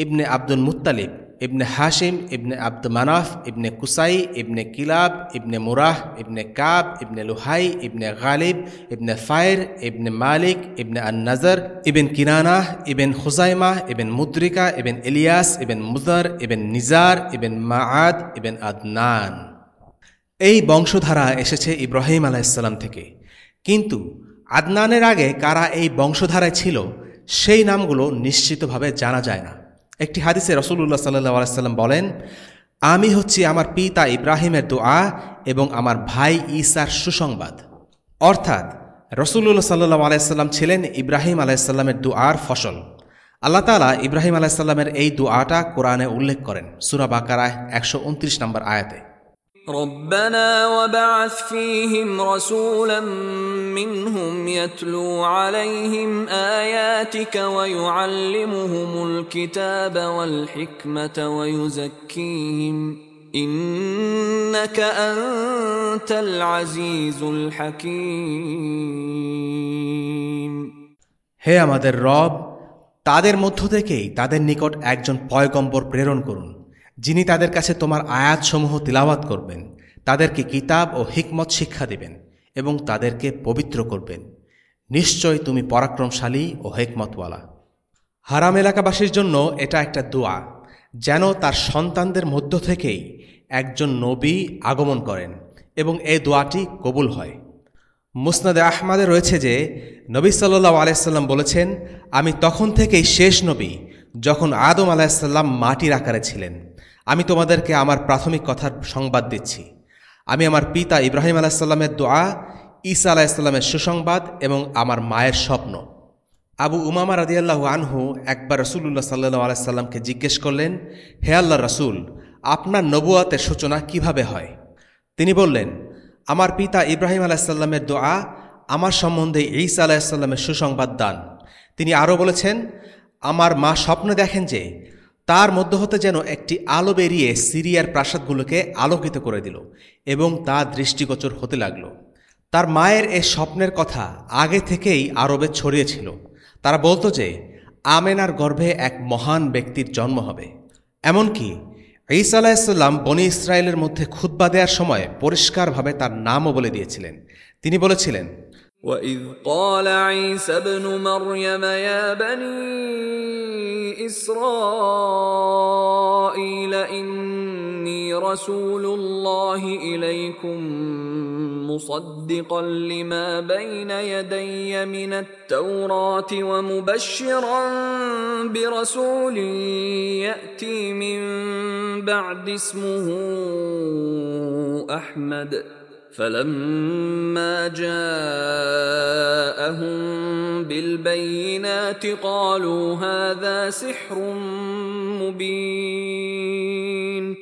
ইবনে আব্দুল মুত্তালিব, ইবনে হাশিম, ইবনে আব্দ মানাফ, ইবনে কুসাই, ইবনে কিলাব, ইবনে মুরাহ, ইবনে কাব, ইবনে লুহাই, ইবনে গালিব, ইবনে ফায়ের ইবনে মালিক, ইবনে আন নজর ইবেন কিনানা ইবেন হুজাইমা ইবেন মুদ্রিকা, ইবেন ইলিয়াস, ইবেন মুজার ইবেন নিজার, ইবেন মাআদ, ইবেন আদনান। এই বংশধারা এসেছে ইব্রাহিম আলাইসাল্লাম থেকে। কিন্তু আদনানের আগে কারা এই বংশধারায় ছিল, সেই নামগুলো নিশ্চিতভাবে জানা যায় না। একটি হাদিসে রসুল্লাহ সাল্লাহ আলাইসাল্লাম বলেন, আমি হচ্ছি আমার পিতা ইব্রাহিমের দোয়া এবং আমার ভাই ইসার সুসংবাদ। অর্থাৎ রসুল্লাহ সাল্লাহ আলাইসাল্লাম ছিলেন ইব্রাহিম আলাইসাল্লামের দোয়ার ফসল। আল্লাহ তালা ইব্রাহিম আলাইসাল্লামের এই দোয়াটা কোরআনে উল্লেখ করেন, সুরা বাকারায় একশো উনত্রিশ নম্বর আয়াতে। ربنا وبعث فيهم رسولا منهم يتلو عليهم اياتك ويعلمهم الكتاب والحكمه ويزكيهم إنك أنت العزيز الحكيم হে আমাদের রব তাদের মধ্য থেকেই তাদের নিকট একজন পয়গম্বর প্রেরণ করুন যিনি তাদের কাছে তোমার আয়াতসমূহ তিলাওয়াত করবেন, তাদেরকে কিতাব ও হিকমত শিক্ষা দিবেন এবং তাদেরকে পবিত্র করবেন। নিশ্চয় তুমি পরাক্রমশালী ও হেকমতওয়ালা। হারাম এলাকাবাসীর জন্য এটা একটা দোয়া, যেন তার সন্তানদের মধ্য থেকেই একজন নবী আগমন করেন এবং এই দোয়াটি কবুল হয়। মুসনাদে আহমাদে রয়েছে যে, নবী সাল্লাহ আলাইসাল্লাম বলেছেন, আমি তখন থেকেই শেষ নবী যখন আদম আলাইসাল্লাম মাটির আকারে ছিলেন। আমি তোমাদেরকে আমার প্রাথমিক কথার সংবাদ দিচ্ছি। আমি আমার পিতা ইব্রাহিম আলাইসাল্লামের দোয়া, ঈসা আলাইসাল্লামের সুসংবাদ এবং আমার মায়ের স্বপ্ন। আবু উমামা রাদিয়াল্লাহু আনহু একবার রসুল্লাহ সাল্লু আলাইসাল্লামকে জিজ্ঞেস করলেন, হে আল্লাহ রসুল, আপনার নবুয়াতের সূচনা কীভাবে হয়? তিনি বললেন, আমার পিতা ইব্রাহিম আলাইসাল্লামের দোয়া আমার সম্বন্ধে ঈসা আলাইসাল্লামের সুসংবাদ দান। তিনি আরও বলেছেন, আমার মা স্বপ্ন দেখেন যে তার মধ্য হতে যেন একটি আলো বেরিয়ে সিরিয়ার প্রাসাদগুলোকে আলোকিত করে দিল এবং তা দৃষ্টিগোচর হতে লাগল। তার মায়ের এ স্বপ্নের কথা আগে থেকেই আরবে ছড়িয়েছিল তারা বলতো যে, আমেনার গর্ভে এক মহান ব্যক্তির জন্ম হবে। এমনকি ঈসা আলাহিসাল্লাম বনি ইসরায়েলের মধ্যে খুদ্া দেওয়ার সময় পরিষ্কারভাবে তার নামও বলে দিয়েছিলেন। তিনি বলেছিলেন وإذ قال عيسى ابن مريم يا بني إسرائيل إني رسول الله إليكم مصدقا لما بين يدي من التوراة ومبشرا برسول يأتي من بعد اسمه أحمد فلما جاءهم بالبينات قالوا هذا سحر مبين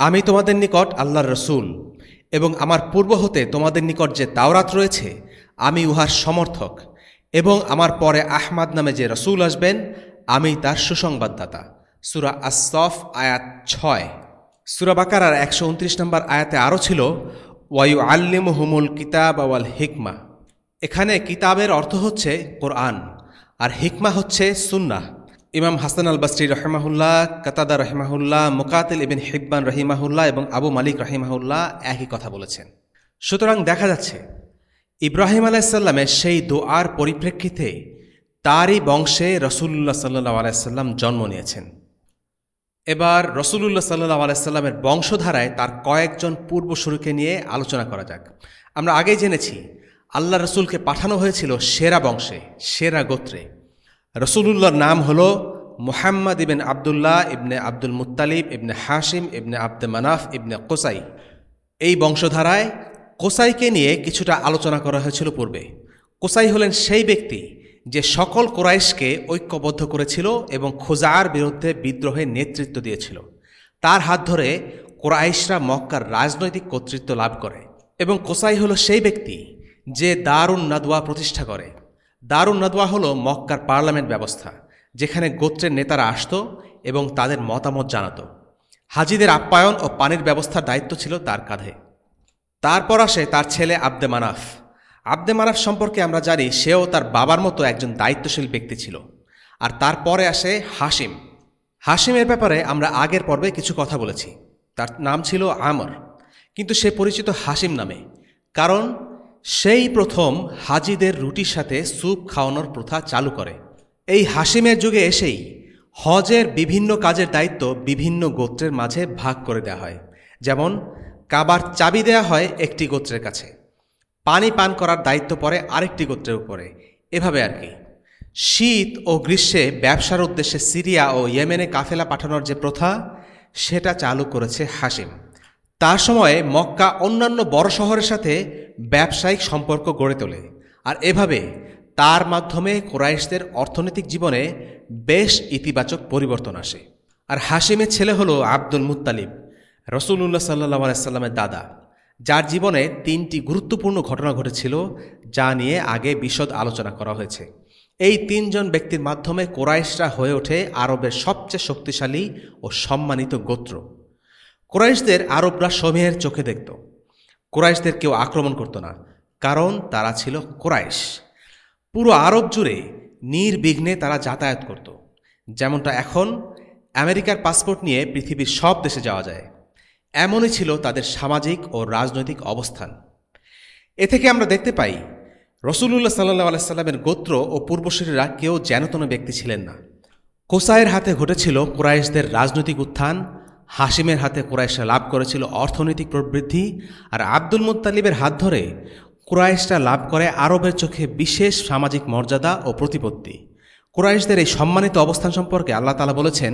আমি তোমাদের নিকট আল্লাহর রসুল এবং আমার পূর্ব হতে তোমাদের নিকট যে তাওরাত রয়েছে আমি উহার সমর্থক এবং আমার পরে আহমাদ নামে যে রসুল আসবেন আমি তার সুসংবাদদাতা সুরা আসফ আয়াত ছয় সুরা বাকারার একশো উনত্রিশ নম্বর আয়াতে আরও ছিল ওয়ায়ু আল্লিম হুমুল কিতাব আওয়াল হিকমা। এখানে কিতাবের অর্থ হচ্ছে কোরআন, আর হিকমা হচ্ছে সুন্নাহ। ইমাম হাসান আল বাসরি রহমাহুল্লাহ, কাতাদা রহমাহুল্লাহ, মোকাতিল ইবিন হিব্বান রহিমাহুল্লাহ এবং আবু মালিক রহিমাহুল্লাহ একই কথা বলেছেন। সুতরাং দেখা যাচ্ছে, ইব্রাহিম আলাইসাল্লামের সেই দোয়ার পরিপ্রেক্ষিতে তারই বংশে রসুল্লাহ সাল্লাহ আলাইসাল্লাম জন্ম নিয়েছেন। এবার রসুলুল্লাহ সাল্লাহ আলাইস্লামের বংশধারায় তার কয়েকজন পূর্বসূরুকে নিয়ে আলোচনা করা যাক। আমরা আগেই জেনেছি, আল্লাহ রসুলকে পাঠানো হয়েছিল সেরা বংশে, সেরা গোত্রে। রসুলুল্লাহর নাম হল মোহাম্মদ ইবেন আবদুল্লাহ ইবনে আব্দুল মুত্তালিব ইবনে হাশিম ইবনে আব্দে মানাফ ইবনে কোসাই। এই বংশধারায় কোসাইকে নিয়ে কিছুটা আলোচনা করা হয়েছিল পূর্বে। কোসাই হলেন সেই ব্যক্তি যে সকল কোরাইশকে ঐক্যবদ্ধ করেছিল এবং খোজার বিরুদ্ধে বিদ্রোহের নেতৃত্ব দিয়েছিল। তার হাত ধরে কোরাইশরা মক্কার রাজনৈতিক কর্তৃত্ব লাভ করে এবং কোসাই হল সেই ব্যক্তি যে দারুণ নাদওয়া প্রতিষ্ঠা করে। দারুণ নাদওয়া হল মক্কার পার্লামেন্ট ব্যবস্থা, যেখানে গোত্রের নেতারা আসত এবং তাদের মতামত জানাত। হাজিদের আপ্যায়ন ও পানির ব্যবস্থার দায়িত্ব ছিল তার কাঁধে। তারপর আসে তার ছেলে আব্দে মানাফ। আব্দে মানাফ সম্পর্কে আমরা জানি সেও তার বাবার মতো একজন দায়িত্বশীল ব্যক্তি ছিল। আর তারপরে আসে হাসিম হাসিমের ব্যাপারে আমরা আগের পর্বে কিছু কথা বলেছি। তার নাম ছিল আমর। কিন্তু সে পরিচিত হাসিম নামে। কারণ সেই প্রথম হাজিদের রুটির সাথে স্যুপ খাওয়ানোর প্রথা চালু করে। এই হাসিমের যুগে এসেই হজের বিভিন্ন কাজের দায়িত্ব বিভিন্ন গোত্রের মাঝে ভাগ করে দেওয়া হয়। যেমন কাবার চাবি দেয়া হয় একটি গোত্রের কাছে। পানি পান করার দায়িত্ব পড়ে আরেকটি গোত্রের উপরে। এভাবে আর কি। শীত ও গ্রীষ্মে ব্যবসার উদ্দেশ্যে সিরিয়া ও ইয়েমেনে কাফেলা পাঠানোর যে প্রথা, সেটা চালু করেছে হাসিম তার সময়ে মক্কা অন্যান্য বড় শহরের সাথে ব্যবসায়িক সম্পর্ক গড়ে তোলে। আর এভাবে তার মাধ্যমে কোরাইশদের অর্থনৈতিক জীবনে বেশ ইতিবাচক পরিবর্তন আসে। আর হাসিমের ছেলে হলো আব্দুল মুত্তালিব রসুল্লাহ সাল্লাহ আলাইস্লামের দাদা। যার জীবনে তিনটি গুরুত্বপূর্ণ ঘটনা ঘটেছিল যা নিয়ে আগে বিশদ আলোচনা করা হয়েছে। এই তিনজন ব্যক্তির মাধ্যমে কোরাইশরা হয়ে ওঠে আরবের সবচেয়ে শক্তিশালী ও সম্মানিত গোত্র। কোরাইশদের আরবরা সময়ের চোখে দেখত। কোরাইশদের কেউ আক্রমণ করত না, কারণ তারা ছিল কোরাইশ। পুরো আরব জুড়ে নির্বিঘ্নে তারা যাতায়াত করত। যেমনটা এখন, আমেরিকার পাসপোর্ট নিয়ে পৃথিবীর সব দেশে যাওয়া যায়। এমনই ছিল তাদের সামাজিক ও রাজনৈতিক অবস্থান। এ থেকে আমরা দেখতে পাই রসুল্লাহ সাল্লাহ আলাইসাল্লামের গোত্র ও পূর্বশরীরা কেউ যেনতন ব্যক্তি ছিলেন না। কোসাইয়ের হাতে ঘটেছিল কুরাইশদের রাজনৈতিক উত্থান হাসিমের হাতে কুরাইশরা লাভ করেছিল অর্থনৈতিক প্রবৃদ্ধি, আর আব্দুল মুত্তালিবের হাত ধরে কুরাইশরা লাভ করে আরবের চোখে বিশেষ সামাজিক মর্যাদা ও প্রতিপত্তি। কুরাইশদের এই সম্মানিত অবস্থান সম্পর্কে আল্লাহ তালা বলেছেন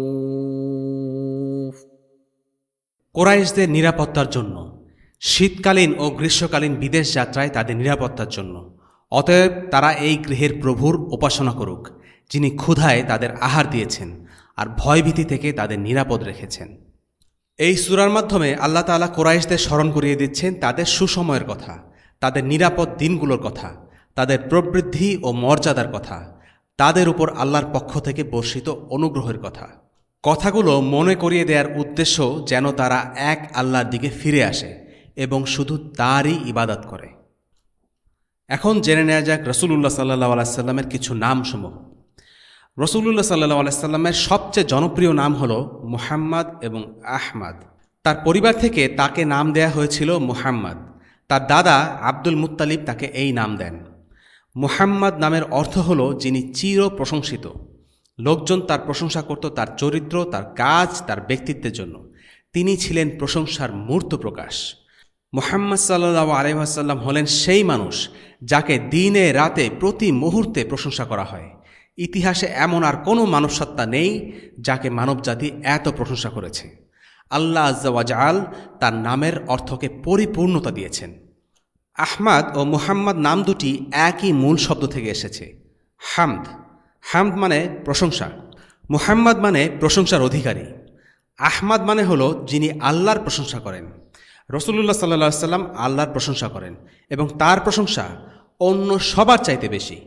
কোরাইশদের নিরাপত্তার জন্য, শীতকালীন ও গ্রীষ্মকালীন বিদেশ যাত্রায় তাদের নিরাপত্তার জন্য। অতএব তারা এই গৃহের প্রভুর উপাসনা করুক, যিনি ক্ষুধায় তাদের আহার দিয়েছেন আর ভয়ভীতি থেকে তাদের নিরাপদ রেখেছেন। এই সুরার মাধ্যমে আল্লাহ তাআলা কোরাইশদের স্মরণ করিয়ে দিচ্ছেন তাদের সুসময়ের কথা, তাদের নিরাপদ দিনগুলোর কথা, তাদের প্রবৃদ্ধি ও মর্যাদার কথা, তাদের উপর আল্লাহর পক্ষ থেকে বর্ষিত অনুগ্রহের কথা। কথাগুলো মনে করিয়ে দেওয়ার উদ্দেশ্য যেন তারা এক আল্লাহর দিকে ফিরে আসে এবং শুধু তারই ইবাদত করে। এখন জেনে নেওয়া যাক রসুল্লাহ সাল্লাহ আলাইসাল্লামের কিছু নাম সমূহ রসুল্লাহ সাল্লাহ আলাইসাল্লামের সবচেয়ে জনপ্রিয় নাম হল মুহাম্মদ এবং আহমাদ। তার পরিবার থেকে তাকে নাম দেয়া হয়েছিল মুহাম্মদ। তার দাদা আব্দুল মুত্তালিব তাকে এই নাম দেন। মুহাম্মদ নামের অর্থ হল যিনি চির প্রশংসিত লোকজন তার প্রশংসা করত, তার চরিত্র, তার কাজ, তার ব্যক্তিত্বের জন্য। তিনি ছিলেন প্রশংসার মূর্ত প্রকাশ। মোহাম্মদ সাল্লাহ আলহাসাল্লাম হলেন সেই মানুষ যাকে দিনে রাতে প্রতি মুহূর্তে প্রশংসা করা হয়। ইতিহাসে এমন আর কোনো মানবসত্তা নেই যাকে মানবজাতি এত প্রশংসা করেছে। আল্লাহ আজ্জাওয়াজাল তার নামের অর্থকে পরিপূর্ণতা দিয়েছেন। আহমাদ ও মুহাম্মদ নাম দুটি একই মূল শব্দ থেকে এসেছে। হামদ। হামদ মানে প্রশংসা, মুহাম্মদ মানে প্রশংসার অধিকারী, আহমাদ মানে হলো যিনি আল্লাহর প্রশংসা করেন। রসুল্লাহ সাল্লা সাল্লাম আল্লাহর প্রশংসা করেন এবং তার প্রশংসা অন্য সবার চাইতে বেশি।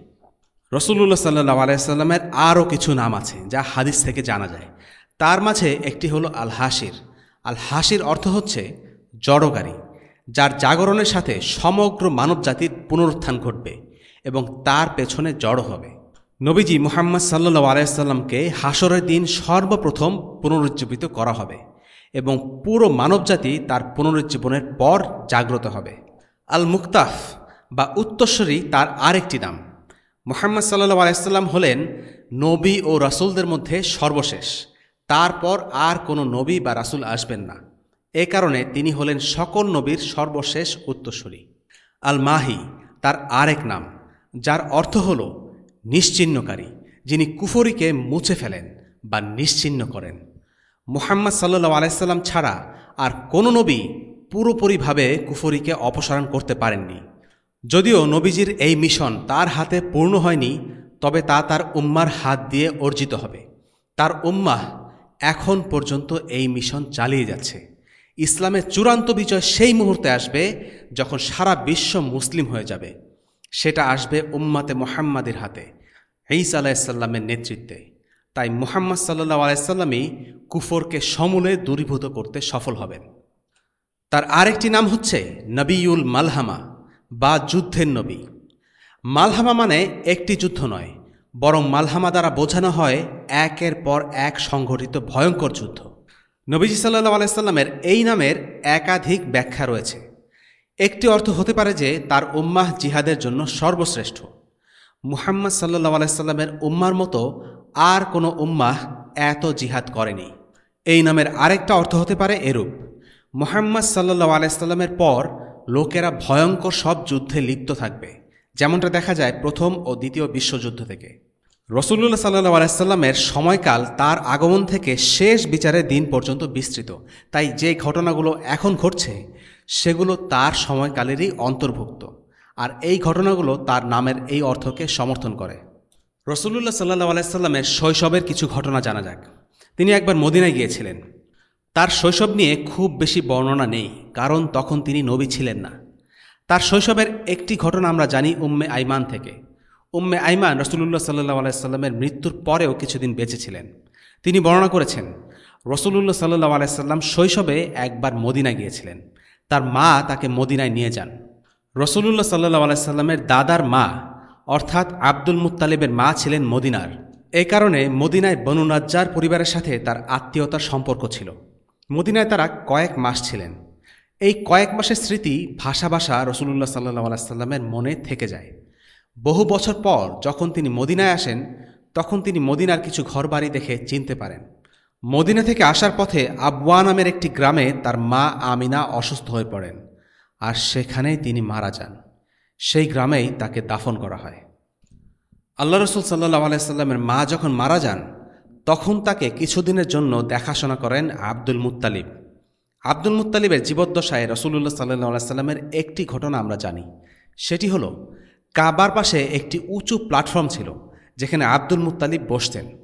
রসুল্লাহ সাল্লাহ আলাইসাল্লামের আরও কিছু নাম আছে যা হাদিস থেকে জানা যায়। তার মাঝে একটি হলো আল হাসির আল হাসির অর্থ হচ্ছে জড়গারী যার জাগরণের সাথে সমগ্র মানবজাতির পুনরুত্থান ঘটবে এবং তার পেছনে জড়ো হবে। নবীজি মুহাম্মদ সাল্লু আলাইসাল্লামকে হাসরের দিন সর্বপ্রথম পুনরুজ্জীবিত করা হবে এবং পুরো মানবজাতি তার পুনরুজ্জীবনের পর জাগ্রত হবে। আল মুক্তাফ বা উত্তরস্বরী তার আরেকটি নাম। মোহাম্মদ সাল্লু আলাইসাল্লাম হলেন নবী ও রাসুলদের মধ্যে সর্বশেষ। তারপর আর কোনো নবী বা রাসুল আসবেন না। এ কারণে তিনি হলেন সকল নবীর সর্বশেষ উত্তরস্বরী আল মাহি তার আরেক নাম, যার অর্থ হল নিশ্চিহ্নকারী, যিনি কুফরিকে মুছে ফেলেন বা নিশ্চিহ্ন করেন। মুহাম্মদ সাল্লু আলাইসাল্লাম ছাড়া আর কোনো নবী পুরোপুরিভাবে কুফরিকে অপসারণ করতে পারেননি। যদিও নবীজির এই মিশন তার হাতে পূর্ণ হয়নি, তবে তা তার উম্মার হাত দিয়ে অর্জিত হবে। তার উম্মাহ এখন পর্যন্ত এই মিশন চালিয়ে যাচ্ছে। ইসলামের চূড়ান্ত বিজয় সেই মুহূর্তে আসবে যখন সারা বিশ্ব মুসলিম হয়ে যাবে। সেটা আসবে উম্মাতে মোহাম্মাদের হাতে। ঈস আলাইসাল্লামের নেতৃত্বে। তাই মুহাম্মদ সাল্লাহ আলাইসাল্লামই কুফরকে সমূলে দূরীভূত করতে সফল হবেন। তার আরেকটি নাম হচ্ছে নবীউল মালহামা বা যুদ্ধের নবী। মালহামা মানে একটি যুদ্ধ নয়, বরং মালহামা দ্বারা বোঝানো হয় একের পর এক সংঘটিত ভয়ঙ্কর যুদ্ধ। নবীজি সাল্লাহ আলাইসাল্লামের এই নামের একাধিক ব্যাখ্যা রয়েছে। একটি অর্থ হতে পারে যে তার উম্মাহ জিহাদের জন্য সর্বশ্রেষ্ঠ। মুহাম্মদ সাল্লাহ আলাইসাল্লামের উম্মার মতো আর কোনো উম্মাহ এত জিহাদ করেনি। এই নামের আরেকটা অর্থ হতে পারে এরূপ। মোহাম্মদ সাল্লাহ আলাইসাল্লামের পর লোকেরা ভয়ঙ্কর সব যুদ্ধে লিপ্ত থাকবে, যেমনটা দেখা যায় প্রথম ও দ্বিতীয় বিশ্বযুদ্ধ থেকে। রসুল্লাহ সাল্লাহ আলাইসাল্লামের সময়কাল তার আগমন থেকে শেষ বিচারের দিন পর্যন্ত বিস্তৃত। তাই যে ঘটনাগুলো এখন ঘটছে, সেগুলো তার সময়কালেরই অন্তর্ভুক্ত। আর এই ঘটনাগুলো তার নামের এই অর্থকে সমর্থন করে। রসুল্লাহ সাল্লাহ আলাইসাল্লামের শৈশবের কিছু ঘটনা জানা যাক। তিনি একবার মদিনায় গিয়েছিলেন। তার শৈশব নিয়ে খুব বেশি বর্ণনা নেই, কারণ তখন তিনি নবী ছিলেন না। তার শৈশবের একটি ঘটনা আমরা জানি উম্মে আইমান থেকে। উম্মে আইমান রসুল্লাহ সাল্লাহ আলাইস্লামের মৃত্যুর পরেও কিছুদিন বেঁচেছিলেন তিনি বর্ণনা করেছেন রসুল্লাহ সাল্লাহ আলাইস্লাম শৈশবে একবার মদিনা গিয়েছিলেন। তার মা তাকে মদিনায় নিয়ে যান। রসুল্লাহ সাল্লাহ আলাইস্লামের দাদার মা, অর্থাৎ আব্দুল মুত্তালিবের মা ছিলেন মদিনার। এই কারণে মদিনায় বনু নাজ্জার পরিবারের সাথে তার আত্মীয়তার সম্পর্ক ছিল। মদিনায় তারা কয়েক মাস ছিলেন। এই কয়েক মাসের স্মৃতি ভাষা ভাষা রসুল্লাহ সাল্লাহ আলাইস্লামের মনে থেকে যায়। বহু বছর পর যখন তিনি মদিনায় আসেন, তখন তিনি মদিনার কিছু ঘরবাড়ি দেখে চিনতে পারেন। মদিনা থেকে আসার পথে আবওয়া নামের একটি গ্রামে তার মা আমিনা অসুস্থ হয়ে পড়েন। আর সেখানেই তিনি মারা যান। সেই গ্রামেই তাকে দাফন করা হয়। আল্লাহ রসুল সাল্লাহ আলাইস্লামের মা যখন মারা যান, তখন তাকে কিছুদিনের জন্য দেখাশোনা করেন আব্দুল মুত্তালিব। আব্দুল মুত্তালিবের জীবদ্দশায় রসুল্লাহ সাল্লাহ আলাইস্লামের একটি ঘটনা আমরা জানি। সেটি হলো, কাবার পাশে একটি উঁচু প্ল্যাটফর্ম ছিল, যেখানে আব্দুল মুত্তালিব বসতেন।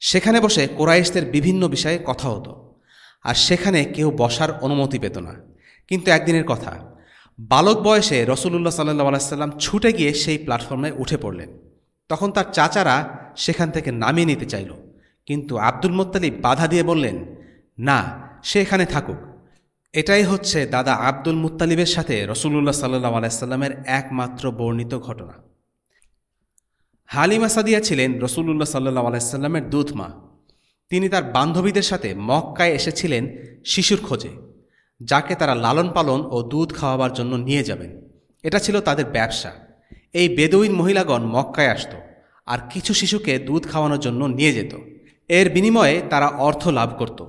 সেখানে বসে কোরাইশদের বিভিন্ন বিষয়ে কথা হতো। আর সেখানে কেউ বসার অনুমতি পেত না। কিন্তু একদিনের কথা বালক বয়সে রসুল্লাহ সাল্লাহ আলাইসাল্লাম ছুটে গিয়ে সেই প্ল্যাটফর্মে উঠে পড়লেন। তখন তার চাচারা সেখান থেকে নামিয়ে নিতে চাইল। কিন্তু আব্দুল মোত্তালিব বাধা দিয়ে বললেন, না, সে এখানে থাকুক। এটাই হচ্ছে দাদা আব্দুল মুত্তালিবের সাথে রসুল্লাহ সাল্লাহ আলাইস্লামের একমাত্র বর্ণিত ঘটনা। হালিমা সাদিয়া ছিলেন রসুল্লাহ সাল্লাহ আলাইস্লামের দুধ মা তিনি তার বান্ধবীদের সাথে মক্কায় এসেছিলেন শিশুর খোঁজে। যাকে তারা লালন পালন ও দুধ খাওয়াবার জন্য নিয়ে যাবেন। এটা ছিল তাদের ব্যবসা। এই বেদুইন মহিলাগণ মক্কায় আসত আর কিছু শিশুকে দুধ খাওয়ানোর জন্য নিয়ে যেত। এর বিনিময়ে তারা অর্থ লাভ করত।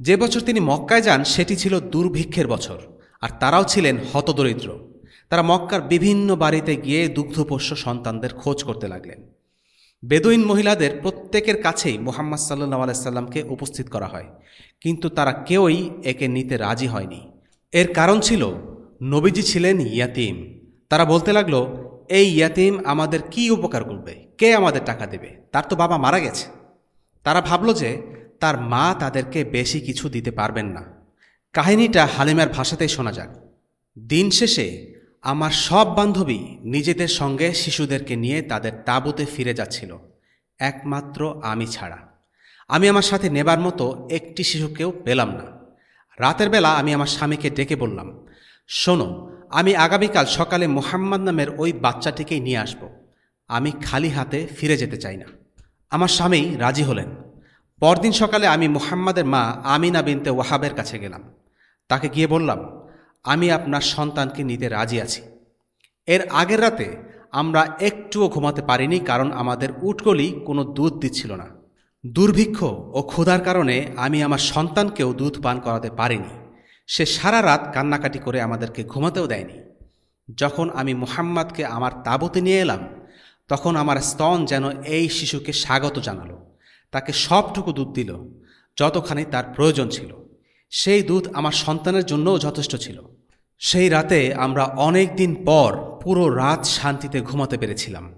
যে বছর তিনি মক্কায় যান, সেটি ছিল দুর্ভিক্ষের বছর আর তারাও ছিলেন হতদরিদ্র। তারা মক্কার বিভিন্ন বাড়িতে গিয়ে দুগ্ধপোষ্য সন্তানদের খোঁজ করতে লাগলেন। বেদুইন মহিলাদের প্রত্যেকের কাছেই মোহাম্মদ সাল্লু আলাইসাল্লামকে উপস্থিত করা হয়। কিন্তু তারা কেউই একে নিতে রাজি হয়নি। এর কারণ ছিল, নবীজি ছিলেন ইয়াতিম। তারা বলতে লাগল, এই ইয়াতিম আমাদের কি উপকার করবে? কে আমাদের টাকা দেবে? তার তো বাবা মারা গেছে। তারা ভাবল যে তার মা তাদেরকে বেশি কিছু দিতে পারবেন না। কাহিনীটা হালিমার ভাষাতেই শোনা যাক। দিন শেষে আমার সব বান্ধবী নিজেদের সঙ্গে শিশুদেরকে নিয়ে তাদের তাঁবুতে ফিরে যাচ্ছিল। একমাত্র আমি ছাড়া। আমি আমার সাথে নেবার মতো একটি শিশুকেও পেলাম না। রাতের বেলা আমি আমার স্বামীকে ডেকে বললাম, শোনো, আমি আগামীকাল সকালে মোহাম্মদ নামের ওই বাচ্চাটিকেই নিয়ে আসব। আমি খালি হাতে ফিরে যেতে চাই না। আমার স্বামী রাজি হলেন। পরদিন সকালে আমি মোহাম্মদের মা আমিনা বিনতে ওয়াহাবের কাছে গেলাম। তাকে গিয়ে বললাম, আমি আপনার সন্তানকে নিতে রাজি আছি। এর আগের রাতে আমরা একটুও ঘুমাতে পারিনি কারণ আমাদের উটকলি কোনো দুধ দিচ্ছিল না। দুর্ভিক্ষ ও ক্ষুধার কারণে আমি আমার সন্তানকেও দুধ পান করাতে পারিনি। সে সারা রাত কান্নাকাটি করে আমাদেরকে ঘুমাতেও দেয়নি। যখন আমি মুহাম্মাদকে আমার তাবুতে নিয়ে এলাম, তখন আমার স্তন যেন এই শিশুকে স্বাগত জানালো। তাকে সবটুকু দুধ দিল, যতখানি তার প্রয়োজন ছিল। সেই দুধ আমার সন্তানের জন্যও যথেষ্ট ছিল। সেই রাতে আমরা অনেক দিন পর পুরো রাত শান্তিতে ঘুমাতে পেরেছিলাম।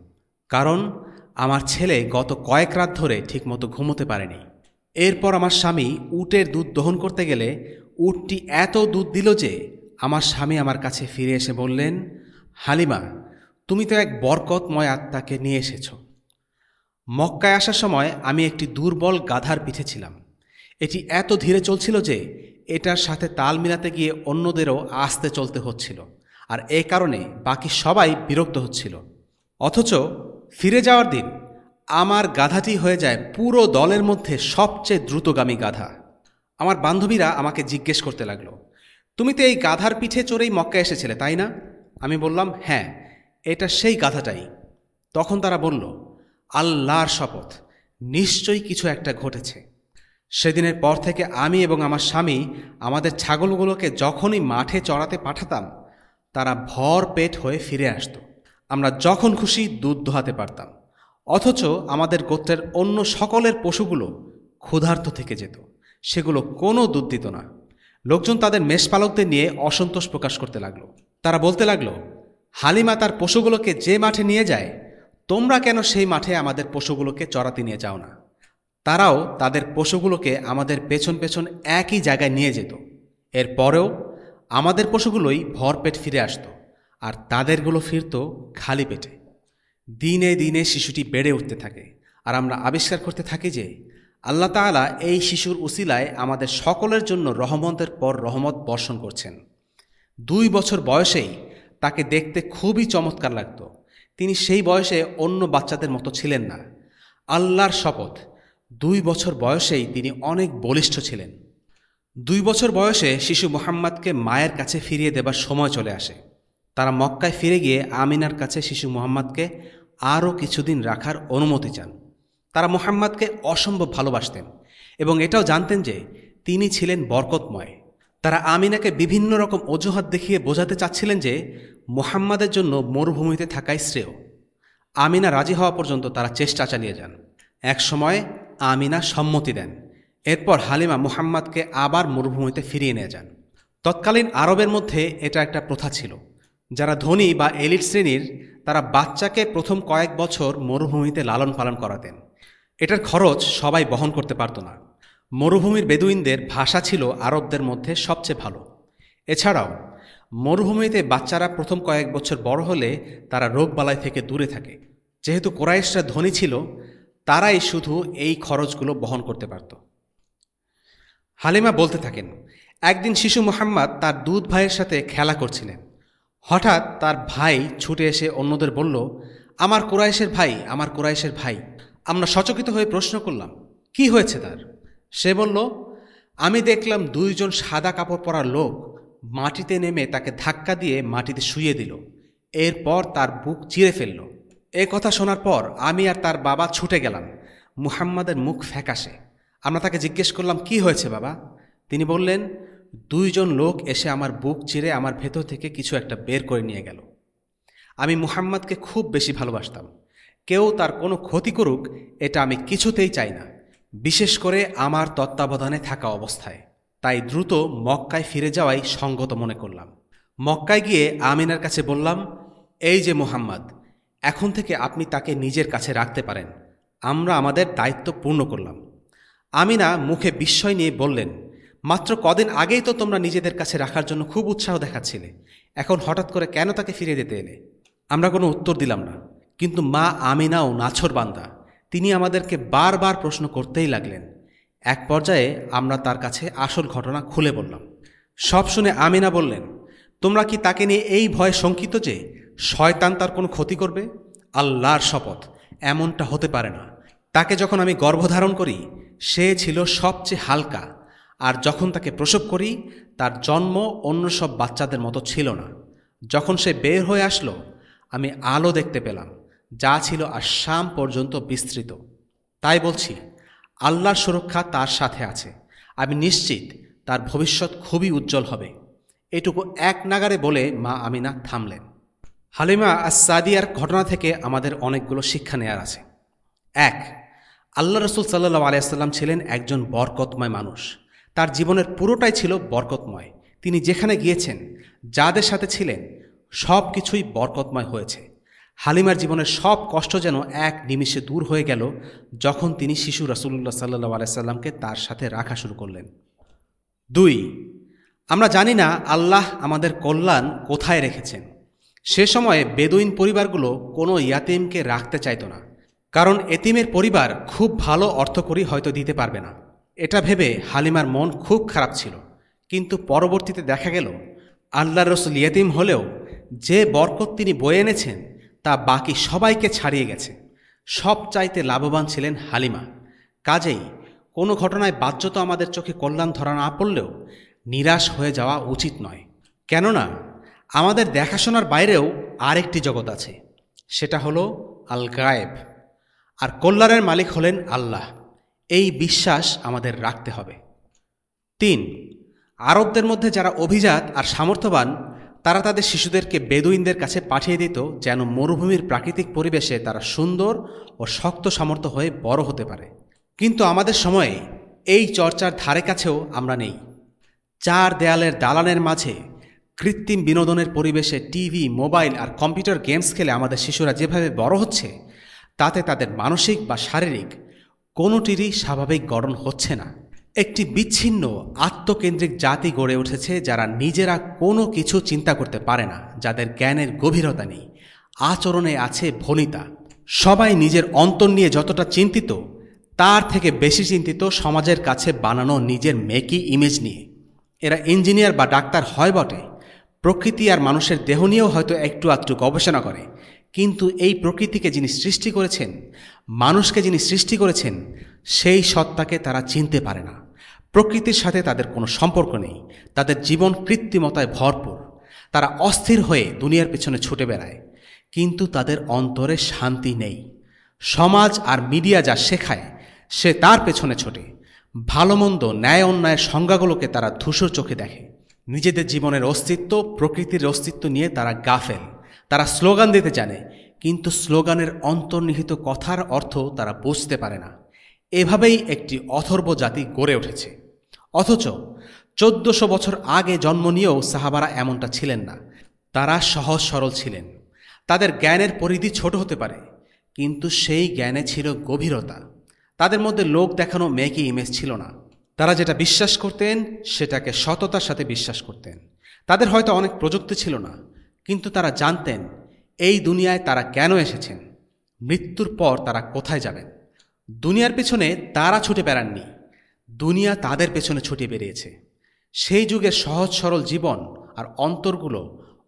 কারণ আমার ছেলে গত কয়েক রাত ধরে ঠিকমতো ঘুমোতে পারেনি। এরপর আমার স্বামী উটের দুধ দহন করতে গেলে উটটি এত দুধ দিল যে আমার স্বামী আমার কাছে ফিরে এসে বললেন, হালিমা, তুমি তো এক বরকতময় আত্মাকে নিয়ে এসেছ। মক্কায় আসার সময় আমি একটি দুর্বল গাধার পিঠে ছিলাম। এটি এত ধীরে চলছিল যে এটার সাথে তাল মিলাতে গিয়ে অন্যদেরও আস্তে চলতে হচ্ছিল, আর এ কারণে বাকি সবাই বিরক্ত হচ্ছিল। অথচ ফিরে যাওয়ার দিন আমার গাধাটি হয়ে যায় পুরো দলের মধ্যে সবচেয়ে দ্রুতগামী গাধা। আমার বান্ধবীরা আমাকে জিজ্ঞেস করতে লাগল, তুমি তো এই গাধার পিঠে চড়েই মক্কা এসেছিলে, তাই না? আমি বললাম হ্যাঁ এটা সেই গাধাটাই। তখন তারা বলল, আল্লাহর শপথ, নিশ্চয়ই কিছু একটা ঘটেছে। সেদিনের পর থেকে আমি এবং আমার স্বামী আমাদের ছাগলগুলোকে যখনই মাঠে চড়াতে পাঠাতাম, তারা ভর পেট হয়ে ফিরে আসত। আমরা যখন খুশি দুধ দোহাতে পারতাম। অথচ আমাদের গোত্রের অন্য সকলের পশুগুলো ক্ষুধার্ত থেকে যেত। সেগুলো কোনো দুধ দিত না। লোকজন তাদের মেষপালকদের নিয়ে অসন্তোষ প্রকাশ করতে লাগল। তারা বলতে লাগল, হালিমা তার পশুগুলোকে যে মাঠে নিয়ে যায়, তোমরা কেন সেই মাঠে আমাদের পশুগুলোকে চড়াতে নিয়ে যাও না? তারাও তাদের পশুগুলোকে আমাদের পেছন পেছন একই জায়গায় নিয়ে যেত। এরপরেও আমাদের পশুগুলোই ভরপেট ফিরে আসতো। আর তাদেরগুলো ফিরত খালি পেটে। দিনে দিনে শিশুটি বেড়ে উঠতে থাকে। আর আমরা আবিষ্কার করতে থাকি যে, আল্লাহ তাআলা এই শিশুর উসিলায় আমাদের সকলের জন্য রহমতের পর রহমত বর্ষণ করছেন। দুই বছর বয়সেই তাকে দেখতে খুবই চমৎকার লাগতো। তিনি সেই বয়সে অন্য বাচ্চাদের মতো ছিলেন না। আল্লাহর শপথ, দুই বছর বয়সেই তিনি অনেক বলিষ্ঠ ছিলেন। দুই বছর বয়সে শিশু মোহাম্মদকে মায়ের কাছে ফিরিয়ে দেবার সময় চলে আসে। তারা মক্কায় ফিরে গিয়ে আমিনার কাছে শিশু মোহাম্মদকে আরও কিছুদিন রাখার অনুমতি চান। তারা মোহাম্মদকে অসম্ভব ভালোবাসতেন এবং এটাও জানতেন যে তিনি ছিলেন বরকতময়। তারা আমিনাকে বিভিন্ন রকম অজুহাত দেখিয়ে বোঝাতে চাচ্ছিলেন যে মোহাম্মদের জন্য মরুভূমিতে থাকাই শ্রেয়। আমিনা রাজি হওয়া পর্যন্ত তারা চেষ্টা চালিয়ে যান। এক সময় আমিনা সম্মতি দেন। এরপর হালিমা মুহাম্মদকে আবার মরুভূমিতে ফিরিয়ে নিয়ে যান। তৎকালীন আরবের মধ্যে এটা একটা প্রথা ছিল। যারা ধনী বা এলিট শ্রেণির, তারা বাচ্চাকে প্রথম কয়েক বছর মরুভূমিতে লালন পালন করাতেন। এটার খরচ সবাই বহন করতে পারত না। মরুভূমির বেদুইনদের ভাষা ছিল আরবদের মধ্যে সবচেয়ে ভালো। এছাড়াও, মরুভূমিতে বাচ্চারা প্রথম কয়েক বছর বড় হলে তারা রোগবালাই থেকে দূরে থাকে। যেহেতু কোরাইশরা ধনী ছিল, তারাই শুধু এই খরচগুলো বহন করতে পারত। হালিমা বলতে থাকেন, একদিন শিশু মোহাম্মদ তার দুধ ভাইয়ের সাথে খেলা করছিলেন। হঠাৎ তার ভাই ছুটে এসে অন্যদের বলল, আমার কোরাইশের ভাই, আমার কোরাইশের ভাই। আমরা সচকিত হয়ে প্রশ্ন করলাম, কি হয়েছে তার? সে বলল, আমি দেখলাম দুইজন সাদা কাপড় পরা লোক মাটিতে নেমে তাকে ধাক্কা দিয়ে মাটিতে শুয়ে দিল। এরপর তার বুক চিরে ফেলল। এ কথা শোনার পর আমি আর তার বাবা ছুটে গেলাম। মুহাম্মাদের মুখ ফ্যাকাশে। আমরা তাকে জিজ্ঞেস করলাম, কি হয়েছে বাবা? তিনি বললেন দুইজন লোক এসে আমার বুক চিরে আমার ভেতর থেকে কিছু একটা বের করে নিয়ে গেল। আমি মুহাম্মদকে খুব বেশি ভালোবাসতাম। কেউ তার কোনো ক্ষতি করুক, এটা আমি কিছুতেই চাই না। বিশেষ করে আমার তত্ত্বাবধানে থাকা অবস্থায়। তাই দ্রুত মক্কায় ফিরে যাওয়াই সঙ্গত মনে করলাম। মক্কায় গিয়ে আমিনার কাছে বললাম, এই যে মোহাম্মদ, এখন থেকে আপনি তাকে নিজের কাছে রাখতে পারেন। আমরা আমাদের দায়িত্ব পূর্ণ করলাম। আমিনা মুখে বিস্ময় নিয়ে বললেন মাত্র কদিন আগেই তো তোমরা নিজেদের কাছে রাখার জন্য খুব উৎসাহ দেখাচ্ছিলে। এখন হঠাৎ করে কেন তাকে ফিরে দিতে এলে? আমরা কোনো উত্তর দিলাম না। কিন্তু মা আমিনাও নাছর বান্দা, তিনি আমাদেরকে বারবার প্রশ্ন করতেই লাগলেন। এক পর্যায়ে আমরা তার কাছে আসল ঘটনা খুলে বললাম। সব শুনে আমিনা বললেন, তোমরা কি তাকে নিয়ে এই ভয়ে শঙ্কিত যে শয়তান তার কোনো ক্ষতি করবে? আল্লাহর শপথ এমনটা হতে পারে না। তাকে যখন আমি গর্ভধারণ করি, সে ছিল সবচেয়ে হালকা আর যখন তাকে প্রসব করি, তার জন্ম অন্য সব বাচ্চাদের মতো ছিল না। যখন সে বের হয়ে আসলো, আমি আলো দেখতে পেলাম, যা ছিল আর শাম পর্যন্ত বিস্তৃত। তাই বলছি, আল্লাহর সুরক্ষা তার সাথে আছে। আমি নিশ্চিত তার ভবিষ্যৎ খুবই উজ্জ্বল হবে। এটুকু এক নাগারে বলে মা আমিনা থামলেন। হালিমা আসাদিয়ার ঘটনা থেকে আমাদের অনেকগুলো শিক্ষা নেয়ার আছে। এক, আল্লাহ রসুল সাল্লাহ আলিয়াল্লাম ছিলেন একজন বরকতময় মানুষ। তার জীবনের পুরোটাই ছিল বরকতময়। তিনি যেখানে গিয়েছেন, যাদের সাথে ছিলেন, সব কিছুই বরকতময় হয়েছে। হালিমার জীবনের সব কষ্ট যেন এক নিমিষে দূর হয়ে গেল যখন তিনি শিশু রাসুল্লাহ সাল্লাহ আলাইসাল্লামকে তার সাথে রাখা শুরু করলেন। দুই, আমরা জানি না আল্লাহ আমাদের কল্যাণ কোথায় রেখেছেন। সে সময়ে বেদুইন পরিবারগুলো কোনো ইয়াতিমকে রাখতে চাইতো না, কারণ এতিমের পরিবার খুব ভালো অর্থকরী হয়তো দিতে পারবে না। এটা ভেবে হালিমার মন খুব খারাপ ছিল। কিন্তু পরবর্তীতে দেখা গেল আল্লাহ রসুল ইয়েতিম হলেও যে বরকত তিনি বয়ে এনেছেন, তা বাকি সবাইকে ছাড়িয়ে গেছে। সব চাইতে লাভবান ছিলেন হালিমা। কাজেই কোনো ঘটনায় বাহ্যত আমাদের চোখে কল্যাণ ধরা না পড়লেও নিরাশ হয়ে যাওয়া উচিত নয়। কেননা, আমাদের দেখাশোনার বাইরেও আরেকটি জগৎ আছে, সেটা হলো আল গায়েব আর কল্যাণের মালিক হলেন আল্লাহ। এই বিশ্বাস আমাদের রাখতে হবে। তিন, আরবদের মধ্যে যারা অভিজাত আর সামর্থ্যবান, তারা তাদের শিশুদেরকে বেদুইনদের কাছে পাঠিয়ে দিত যেন মরুভূমির প্রাকৃতিক পরিবেশে তারা সুন্দর ও শক্ত সামর্থ্য হয়ে বড় হতে পারে। কিন্তু আমাদের সময়ে এই চর্চার ধারে কাছেও আমরা নেই। চার দেয়ালের দালানের মাঝে কৃত্রিম বিনোদনের পরিবেশে টিভি, মোবাইল আর কম্পিউটার গেমস খেলে আমাদের শিশুরা যেভাবে বড় হচ্ছে, তাতে তাদের মানসিক বা শারীরিক কোনোটিরই স্বাভাবিক গঠন হচ্ছে না। একটি বিচ্ছিন্ন, আত্মকেন্দ্রিক জাতি গড়ে উঠেছে যারা নিজেরা কোনো কিছু চিন্তা করতে পারে না, যাদের জ্ঞানের গভীরতা নেই। আচরণে আছে ভনিতা। সবাই নিজের অন্তর নিয়ে যতটা চিন্তিত, তার থেকে বেশি চিন্তিত সমাজের কাছে বানানো নিজের মেকি ইমেজ নিয়ে। এরা ইঞ্জিনিয়ার বা ডাক্তার হয় বটে। প্রকৃতি আর মানুষের দেহ নিয়েও হয়তো একটু আধটু গবেষণা করে। কিন্তু এই প্রকৃতিকে যিনি সৃষ্টি করেছেন, মানুষকে যিনি সৃষ্টি করেছেন, সেই সত্তাকে তারা চিনতে পারে না। প্রকৃতির সাথে তাদের কোনো সম্পর্ক নেই। তাদের জীবন কৃত্রিমতায় ভরপুর। তারা অস্থির হয়ে দুনিয়ার পেছনে ছুটে বেড়ায়। কিন্তু তাদের অন্তরে শান্তি নেই। সমাজ আর মিডিয়া যা শেখায়, সে তার পেছনে ছোটে। ভালো মন্দ ন্যায় অন্যায়ের সংজ্ঞাগুলোকে তারা ধূসর চোখে দেখে। নিজেদের জীবনের অস্তিত্ব, প্রকৃতির অস্তিত্ব নিয়ে তারা গাফেল। তারা স্লোগান দিতে জানে, কিন্তু স্লোগানের অন্তর্নিহিত কথার অর্থ তারা বুঝতে পারে না। এভাবেই একটি অথর্ব জাতি গড়ে উঠেছে। অথচ চোদ্দশো বছর আগে জন্ম নিয়েও সাহাবারা এমনটা ছিলেন না। তারা সহজ সরল ছিলেন। তাদের জ্ঞানের পরিধি ছোট হতে পারে, কিন্তু সেই জ্ঞানে ছিল গভীরতা। তাদের মধ্যে লোক দেখানো মেকি ইমেজ ছিল না। তারা যেটা বিশ্বাস করতেন, সেটাকে সততার সাথে বিশ্বাস করতেন। তাদের হয়তো অনেক প্রযুক্তি ছিল না কিন্তু তারা জানতেন, এই দুনিয়ায় তারা কেন এসেছেন? মৃত্যুর পর তারা কোথায় যাবেন? দুনিয়ার পেছনে তারা ছুটে বেড়াননি, দুনিয়া তাদের পেছনে ছুটে বেরিয়েছে। সেই যুগের সহজ সরল জীবন আর অন্তরগুলো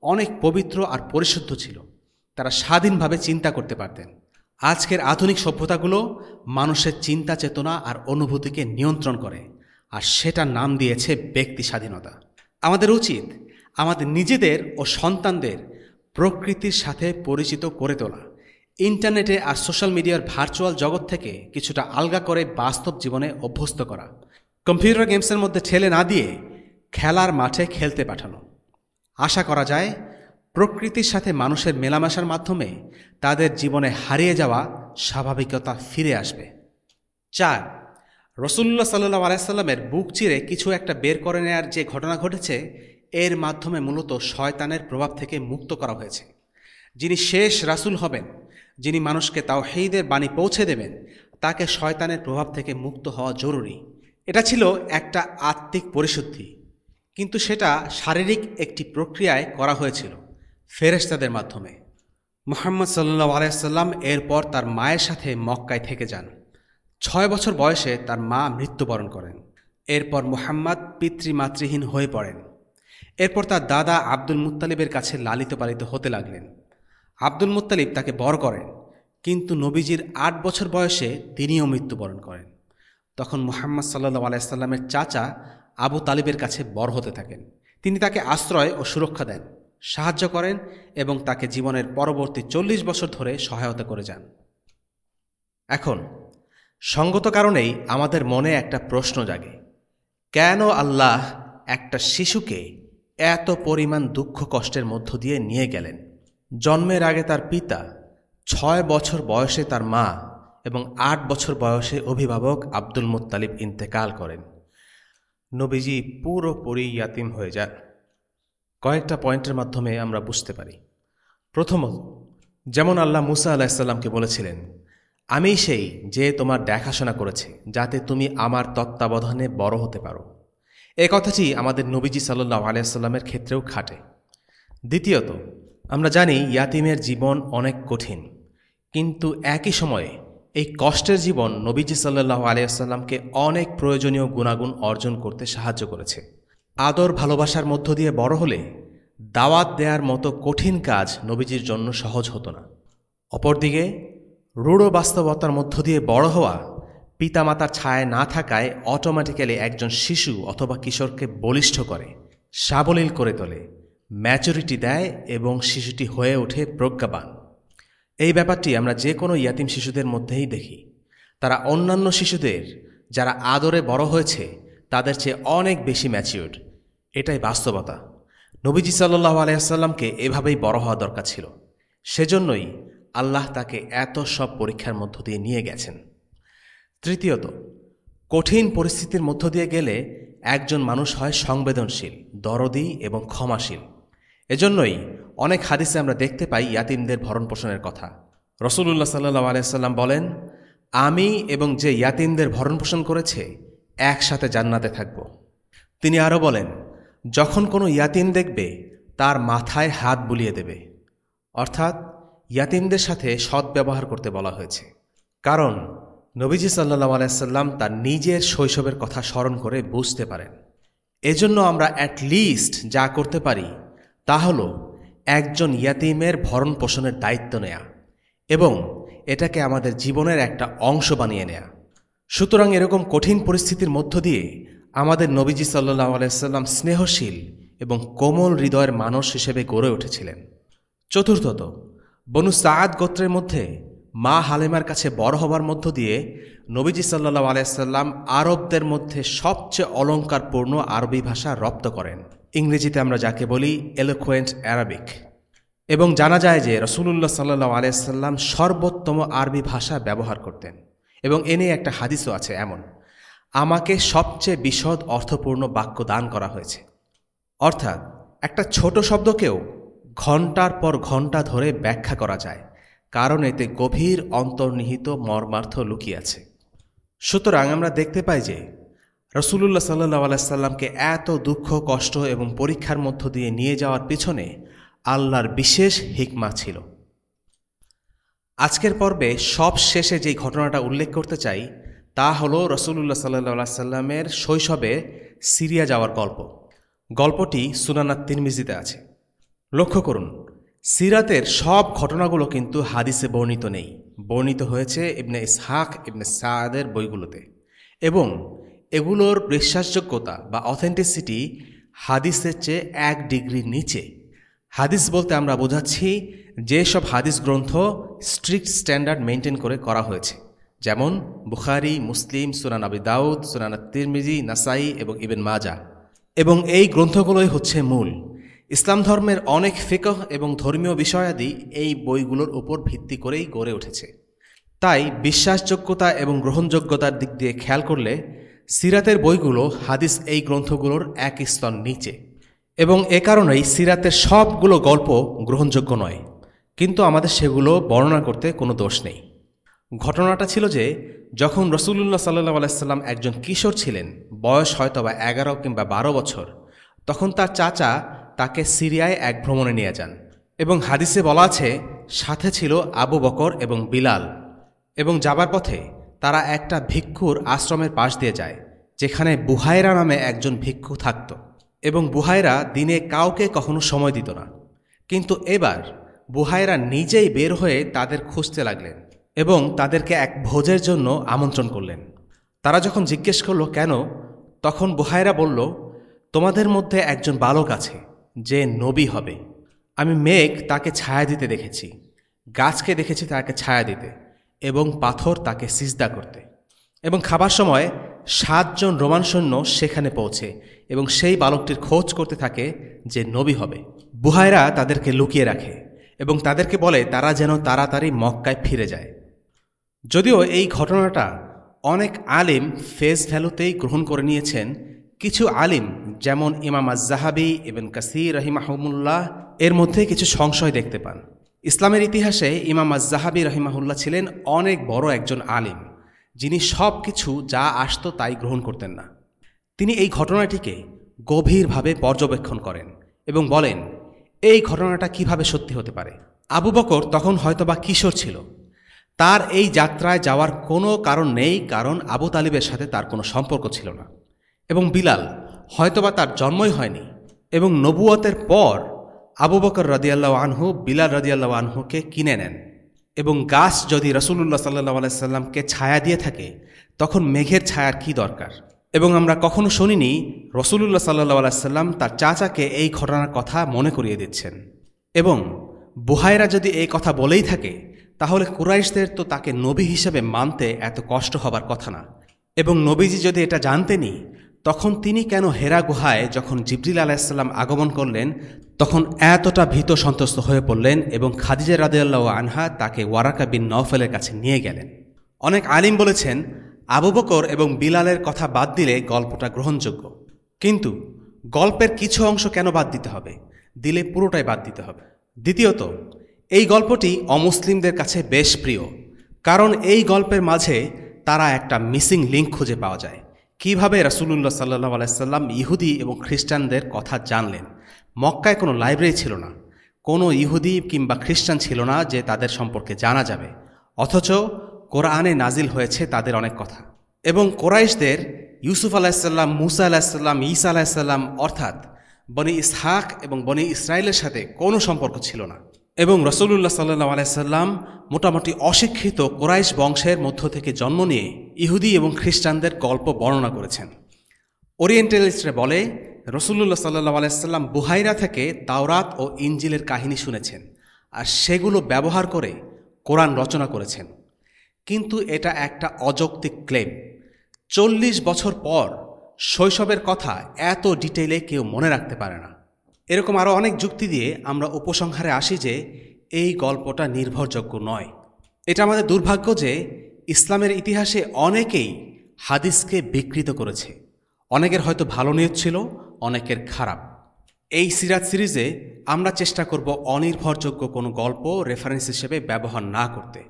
অনেক পবিত্র আর পরিশুদ্ধ ছিল। তারা স্বাধীনভাবে চিন্তা করতে পারতেন। আজকের আধুনিক সভ্যতাগুলো মানুষের চিন্তা চেতনা আর অনুভূতিকে নিয়ন্ত্রণ করে, আর সেটার নাম দিয়েছে ব্যক্তি স্বাধীনতা। আমাদের উচিত আমাদের নিজেদের ও সন্তানদের প্রকৃতির সাথে পরিচিত করে তোলা। ইন্টারনেটে আর সোশ্যাল মিডিয়ার ভার্চুয়াল জগৎ থেকে কিছুটা আলগা করে বাস্তব জীবনে অভ্যস্ত করা। কম্পিউটার গেমসের মধ্যে ঠেলে না দিয়ে খেলার মাঠে খেলতে পাঠানো। আশা করা যায়, প্রকৃতির সাথে মানুষের মেলামেশার মাধ্যমে তাদের জীবনে হারিয়ে যাওয়া স্বাভাবিকতা ফিরে আসবে। চার রসুল্লা সাল্লু আলাইসাল্লামের বুক চিরে কিছু একটা বের করে নেয়ার যে ঘটনা ঘটেছে এর মাধ্যমে মূলত শয়তানের প্রভাব থেকে মুক্ত করা হয়েছে। যিনি শেষ রাসুল হবেন, যিনি মানুষকে তাও হেইদের বাণী পৌঁছে দেবেন, তাকে শয়তানের প্রভাব থেকে মুক্ত হওয়া জরুরি। এটা ছিল একটা আত্মিক পরিশুদ্ধি। কিন্তু সেটা শারীরিক একটি প্রক্রিয়ায় করা হয়েছিল ফেরেশতাদের মাধ্যমে। মোহাম্মদ সাল্লু আলাইসাল্লাম এরপর তার মায়ের সাথে মক্কায় থেকে যান। ছয় বছর বয়সে তার মা মৃত্যুবরণ করেন। এরপর মুহাম্মদ পিতৃমাতৃহীন হয়ে পড়েন। এরপর তার দাদা আব্দুল মুত্তালিবের কাছে লালিত পালিত হতে লাগলেন। আব্দুল মুত্তালিব তাকে বর করেন, কিন্তু নবীজির আট বছর বয়সে তিনিও মৃত্যুবরণ করেন। তখন মুহাম্মদ সাল্লু আলাইসাল্লামের চাচা আবু তালিবের কাছে বর হতে থাকেন। তিনি তাকে আশ্রয় ও সুরক্ষা দেন, সাহায্য করেন এবং তাকে জীবনের পরবর্তী চল্লিশ বছর ধরে সহায়তা করে যান। এখন, সঙ্গত কারণেই আমাদের মনে একটা প্রশ্ন জাগে, কেন আল্লাহ একটা শিশুকে এত পরিমাণ দুঃখ কষ্টের মধ্য দিয়ে নিয়ে গেলেন। জন্মের আগে তার পিতা, ছয় বছর বয়সে তার মা এবং আট বছর বয়সে অভিভাবক আব্দুল মুত্তালিব ইন্তেকাল করেন। নবীজি পুরোপুরি ইয়াতিম হয়ে যান। কয়েকটা পয়েন্টের মাধ্যমে আমরা বুঝতে পারি। প্রথমত, যেমন আল্লাহ মুসা আলাহিসাল্লামকে বলেছিলেন, আমি সেই যে তোমার দেখাশোনা করেছে, যাতে তুমি আমার তত্ত্বাবধানে বড় হতে পারো। এ কথাটি আমাদের নবীজি সাল্লাহ আলিয়াল্লামের ক্ষেত্রেও খাটে। দ্বিতীয়ত, আমরা জানি ইয়াতিমের জীবন অনেক কঠিন, কিন্তু একই সময়ে এই কষ্টের জীবন নবীজি সাল্লাহ আলিয়াল্লামকে অনেক প্রয়োজনীয় গুণাগুণ অর্জন করতে সাহায্য করেছে। আদর ভালোবাসার মধ্য দিয়ে বড় হলে দাওয়াত দেওয়ার মতো কঠিন কাজ নবীজির জন্য সহজ হতো না। অপরদিকে, রূঢ় বাস্তবতার মধ্য দিয়ে বড় হওয়া পিতামাতার ছায় না থাকায় অটোমেটিক্যালি একজন শিশু অথবা কিশোরকে বলিষ্ঠ করে, সাবলীল করে তোলে ম্যাচুরিটি দেয় এবং শিশুটি হয়ে ওঠে প্রজ্ঞাবান। এই ব্যাপারটি আমরা যে কোনো ইয়াতিম শিশুদের মধ্যেই দেখি। তারা অন্যান্য শিশুদের যারা আদরে বড় হয়েছে, তাদের চেয়ে অনেক বেশি ম্যাচিউর্ড এটাই বাস্তবতা। নবীজি সাল্লাহ আলাইসাল্লামকে এভাবেই বড় হওয়া দরকার ছিল। সেজন্যই আল্লাহ তাকে এত সব পরীক্ষার মধ্য দিয়ে নিয়ে গেছেন। তৃতীয়ত, কঠিন পরিস্থিতির মধ্য দিয়ে গেলে একজন মানুষ হয় সংবেদনশীল, দরদি এবং ক্ষমাশীল। এজন্যই অনেক হাদিসে আমরা দেখতে পাই ইয়াতিমদের ভরণ পোষণের কথা। রসুল্লাহ সাল্লাহ আলাইসাল্লাম বলেন, আমি এবং যে ইয়াতিমদের ভরণ পোষণ করেছে, একসাথে জান্নাতে থাকব। তিনি আরও বলেন, যখন কোনো ইয়াতিম দেখবে, তার মাথায় হাত বুলিয়ে দেবে। অর্থাৎ, ইয়াতিমদের সাথে সদ্ব্যবহার করতে বলা হয়েছে। কারণ নবীজি সাল্লাহ আলাইসাল্লাম তার নিজের শৈশবের কথা স্মরণ করে বুঝতে পারেন। এজন্য আমরা অ্যাটলিস্ট যা করতে পারি, তা হল একজন ইয়াতিমের ভরণ পোষণের দায়িত্ব নেয়া এবং এটাকে আমাদের জীবনের একটা অংশ বানিয়ে নেয়া। সুতরাং এরকম কঠিন পরিস্থিতির মধ্য দিয়ে আমাদের নবীজি সাল্লাহ আলাইসাল্লাম স্নেহশীল এবং কোমল হৃদয়ের মানুষ হিসেবে গড়ে উঠেছিলেন। চতুর্থত, বনু সাদ গোত্রের মধ্যে মা হালেমার কাছে বড় হবার মধ্য দিয়ে নবীজি সাল্লাহ আলাইসাল্লাম আরবদের মধ্যে সবচেয়ে অলঙ্কারপূর্ণ আরবি ভাষা রপ্ত করেন। ইংরেজিতে আমরা যাকে বলি এলোকোয়েন্ট অ্যারাবিক এবং জানা যায় যে রসুল্লাহ সাল্লাহ আলাইসাল্লাম সর্বোত্তম আরবি ভাষা ব্যবহার করতেন। এবং এনে একটা হাদিসও আছে এমন, আমাকে সবচেয়ে বিশদ অর্থপূর্ণ বাক্য দান করা হয়েছে। অর্থাৎ একটা ছোট শব্দকেও ঘণ্টার পর ঘণ্টা ধরে ব্যাখ্যা করা যায়। কারণ এতে গভীর অন্তর্নিহিত মর্মার্থ লুকিয়ে আছে সুতরাং আমরা দেখতে পাই যে রসুল্লাহ সাল্লাহ আলাইসাল্লামকে এত দুঃখ, কষ্ট এবং পরীক্ষার মধ্য দিয়ে নিয়ে যাওয়ার পিছনে আল্লাহর বিশেষ হিকমা ছিল। আজকের পর্বে সব শেষে যেই ঘটনাটা উল্লেখ করতে চাই, তা হল রসুল্লাহ সাল্লাহ সাল্লামের শৈশবে সিরিয়া যাওয়ার গল্প। গল্পটি সুনানাত তিরমিজিতে আছে। লক্ষ্য করুন সিরাতের সব ঘটনাগুলো কিন্তু হাদিসে বর্ণিত নেই। বর্ণিত হয়েছে ইবনে ইসহাক, ইবনে সাদের বইগুলোতে। এবং এগুলোর বিশ্বাসযোগ্যতা বা অথেন্টিসিটি হাদিসের চেয়ে এক ডিগ্রি নিচে। হাদিস বলতে আমরা বোঝাচ্ছি যেসব হাদিস গ্রন্থ স্ট্রিক্ট স্ট্যান্ডার্ড মেনটেন করে করা হয়েছে। যেমন বুখারি, মুসলিম, সুনান আবি দাউদ, সুনান তিরমিজি, নাসাই এবং ইবেন মাজা এবং এই গ্রন্থগুলোই হচ্ছে মূল। ইসলাম ধর্মের অনেক ফিকহ এবং ধর্মীয় বিষয়াদি এই বইগুলোর উপর ভিত্তি করেই গড়ে উঠেছে। তাই বিশ্বাসযোগ্যতা এবং গ্রহণযোগ্যতার দিক দিয়ে খেয়াল করলে সিরাতের বইগুলো, হাদিস এই গ্রন্থগুলোর এক স্তর নিচে। এবং এ কারণেই সিরাতের সবগুলো গল্প গ্রহণযোগ্য নয়। কিন্তু আমাদের সেগুলো বর্ণনা করতে কোনো দোষ নেই। ঘটনাটা ছিল যে, যখন রসুল্লাহ সাল্লাহ আলাইসাল্লাম একজন কিশোর ছিলেন, বয়স হয়তো বা এগারো কিংবা বারো বছর, তখন তার চাচা তাকে সিরিয়ায় এক ভ্রমণে নিয়ে যান এবং হাদিসে বলা আছে, সাথে ছিল আবু বকর এবং বিলাল। এবং যাবার পথে তারা একটা ভিক্ষুর আশ্রমের পাশ দিয়ে যায়, যেখানে বুহাইরা নামে একজন ভিক্ষু থাকত। এবং বুহাইরা দিনে কাউকে কখনো সময় দিত না। কিন্তু এবার বুহাইরা নিজেই বের হয়ে তাদের খুঁজতে লাগলেন এবং তাদেরকে এক ভোজের জন্য আমন্ত্রণ করলেন। তারা যখন জিজ্ঞেস করল, কেন? তখন বুহাইরা বলল, তোমাদের মধ্যে একজন বালক আছে যে নবী হবে। আমি মেঘ তাকে ছায়া দিতে দেখেছি, গাছকে দেখেছি তাকে ছায়া দিতে, এবং পাথর তাকে সিজদা করতে। এবং খাবার সময় সাতজন রোমান সৈন্য সেখানে পৌঁছে, এবং সেই বালকটির খোঁজ করতে থাকে যে নবী হবে। বুহাইরা তাদেরকে লুকিয়ে রাখে, এবং তাদেরকে বলে, তারা যেন তাড়াতাড়ি মক্কায় ফিরে যায়। যদিও এই ঘটনাটা অনেক আলিম ফেস ভ্যালুতেই গ্রহণ করে নিয়েছেন কিছু আলিম, যেমন ইমাম আজাহাবি এবং কাসির রহিমাহমুল্লাহ, এর মধ্যে কিছু সংশয় দেখতে পান। ইসলামের ইতিহাসে ইমাম আজাহাবি রহিমাহুল্লাহ ছিলেন অনেক বড় একজন আলিম, যিনি সব কিছু যা আসত তাই গ্রহণ করতেন না। তিনি এই ঘটনাটিকে গভীরভাবে পর্যবেক্ষণ করেন এবং বলেন, এই ঘটনাটা কীভাবে সত্যি হতে পারে? আবু বকর তখন হয়তোবা কিশোর ছিল। তার এই যাত্রায় যাওয়ার কোনো কারণ নেই, কারণ আবু তালিবের সাথে তার কোনো সম্পর্ক ছিল না। এবং বিলাল হয়তোবা তার জন্মই হয়নি এবং নবুয়তের পর আবু বকর রদিয়াল্লাহ আনহু, বিলাল রদিয়াল্লাহ আনহুকে কিনে নেন এবং গাছ যদি রসুল্লাহ সাল্লাহ আলাইসাল্লামকে ছায়া দিয়ে থাকে, তখন মেঘের ছায়ার কি দরকার? এবং আমরা কখনো শুনিনি রসুল্লাহ সাল্লাহ আলাইসাল্লাম তার চাচাকে এই ঘটনার কথা মনে করিয়ে দিচ্ছেন। এবং বুহাইরা যদি এই কথা বলেই থাকে, তাহলে কুরাইশদের তো তাকে নবী হিসেবে মানতে এত কষ্ট হবার কথা না। এবং নবীজি যদি এটা জানতেনি তখন তিনি কেন হেরা গুহায় যখন জিবরিল আলাহিসাল্লাম আগমন করলেন, তখন এতটা ভীত সন্ত্রস্ত হয়ে পড়লেন এবং খাদিজা রাদিয়াল্লাহ আনহা তাকে ওয়ারাকা বিন নওফেলের কাছে নিয়ে গেলেন। অনেক আলিম বলেছেন, আবু বকর এবং বিলালের কথা বাদ দিলে গল্পটা গ্রহণযোগ্য। কিন্তু গল্পের কিছু অংশ কেন বাদ দিতে হবে? দিলে পুরোটাই বাদ দিতে হবে। দ্বিতীয়ত, এই গল্পটি অমুসলিমদের কাছে বেশ প্রিয়, কারণ এই গল্পের মাঝে তারা একটা মিসিং লিঙ্ক খুঁজে পাওয়া যায়। কীভাবে রাসুলুল্লাহ সাল্লাহ আলাইসাল্লাম ইহুদি এবং খ্রিস্টানদের কথা জানলেন? মক্কায় কোনো লাইব্রেরি ছিল না। কোনো ইহুদি কিংবা খ্রিস্টান ছিল না যে তাদের সম্পর্কে জানা যাবে। অথচ কোরআনে নাজিল হয়েছে তাদের অনেক কথা। এবং কোরাইশদের ইউসুফ আলাহিসাল্লাম মুসা আলাহিসাল্লাম ঈসা আলাহিসাল্লাম অর্থাৎ বনি ইসহাক এবং বনি ইসরায়েলের সাথে কোনো সম্পর্ক ছিল না। এবং রসুল্লাহ সাল্লাহ আলাইসাল্লাম মোটামুটি অশিক্ষিত কোরাইশ বংশের মধ্য থেকে জন্ম নিয়ে ইহুদি এবং খ্রিস্টানদের গল্প বর্ণনা করেছেন। ওরিয়েন্টালিস্টরা বলে রসুল্লাহ সাল্লাহ আলাইসাল্লাম বুহাইরা থেকে তাওরাত ও ইঞ্জিলের কাহিনী শুনেছেন আর সেগুলো ব্যবহার করে কোরআন রচনা করেছেন। কিন্তু এটা একটা অযৌক্তিক ক্লেম। চল্লিশ বছর পর শৈশবের কথা এত ডিটেইলে কেউ মনে রাখতে পারে না। এরকম আরও অনেক যুক্তি দিয়ে আমরা উপসংহারে আসি যে এই গল্পটা নির্ভরযোগ্য নয়। এটা আমাদের দুর্ভাগ্য যে ইসলামের ইতিহাসে অনেকেই হাদিসকে বিকৃত করেছে। অনেকের হয়তো ভালো নিয়ত ছিল, অনেকের খারাপ। এই সিরাজ সিরিজে আমরা চেষ্টা করব অনির্ভরযোগ্য কোনো গল্প রেফারেন্স হিসেবে ব্যবহার না করতে।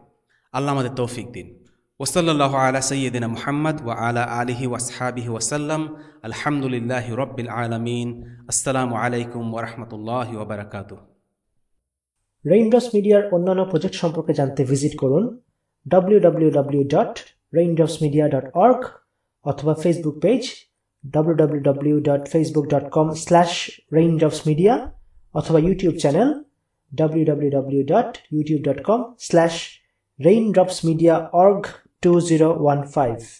আল্লাহ আমাদের তৌফিক দিন। ওসল্লাহ আলা সৈয়দিনা মুহাম্মদ ওয়া আলা আলিহি ওয়াসহাবিহি ওয়াসাল্লাম আলহামদুলিল্লাহ রব্বিল আলমিন। আসসালামু আলাইকুম ওরহমতুল্লাহ ওবরাকাতু রেইনড্রপস মিডিয়ার অন্যান্য প্রজেক্ট সম্পর্কে জানতে ভিজিট করুন www.raindropsmedia.org অথবা ফেসবুক পেজ www.facebook.com/raindropsmedia অথবা ইউটিউব চ্যানেল www.youtube.com/raindropsmediaorg 2015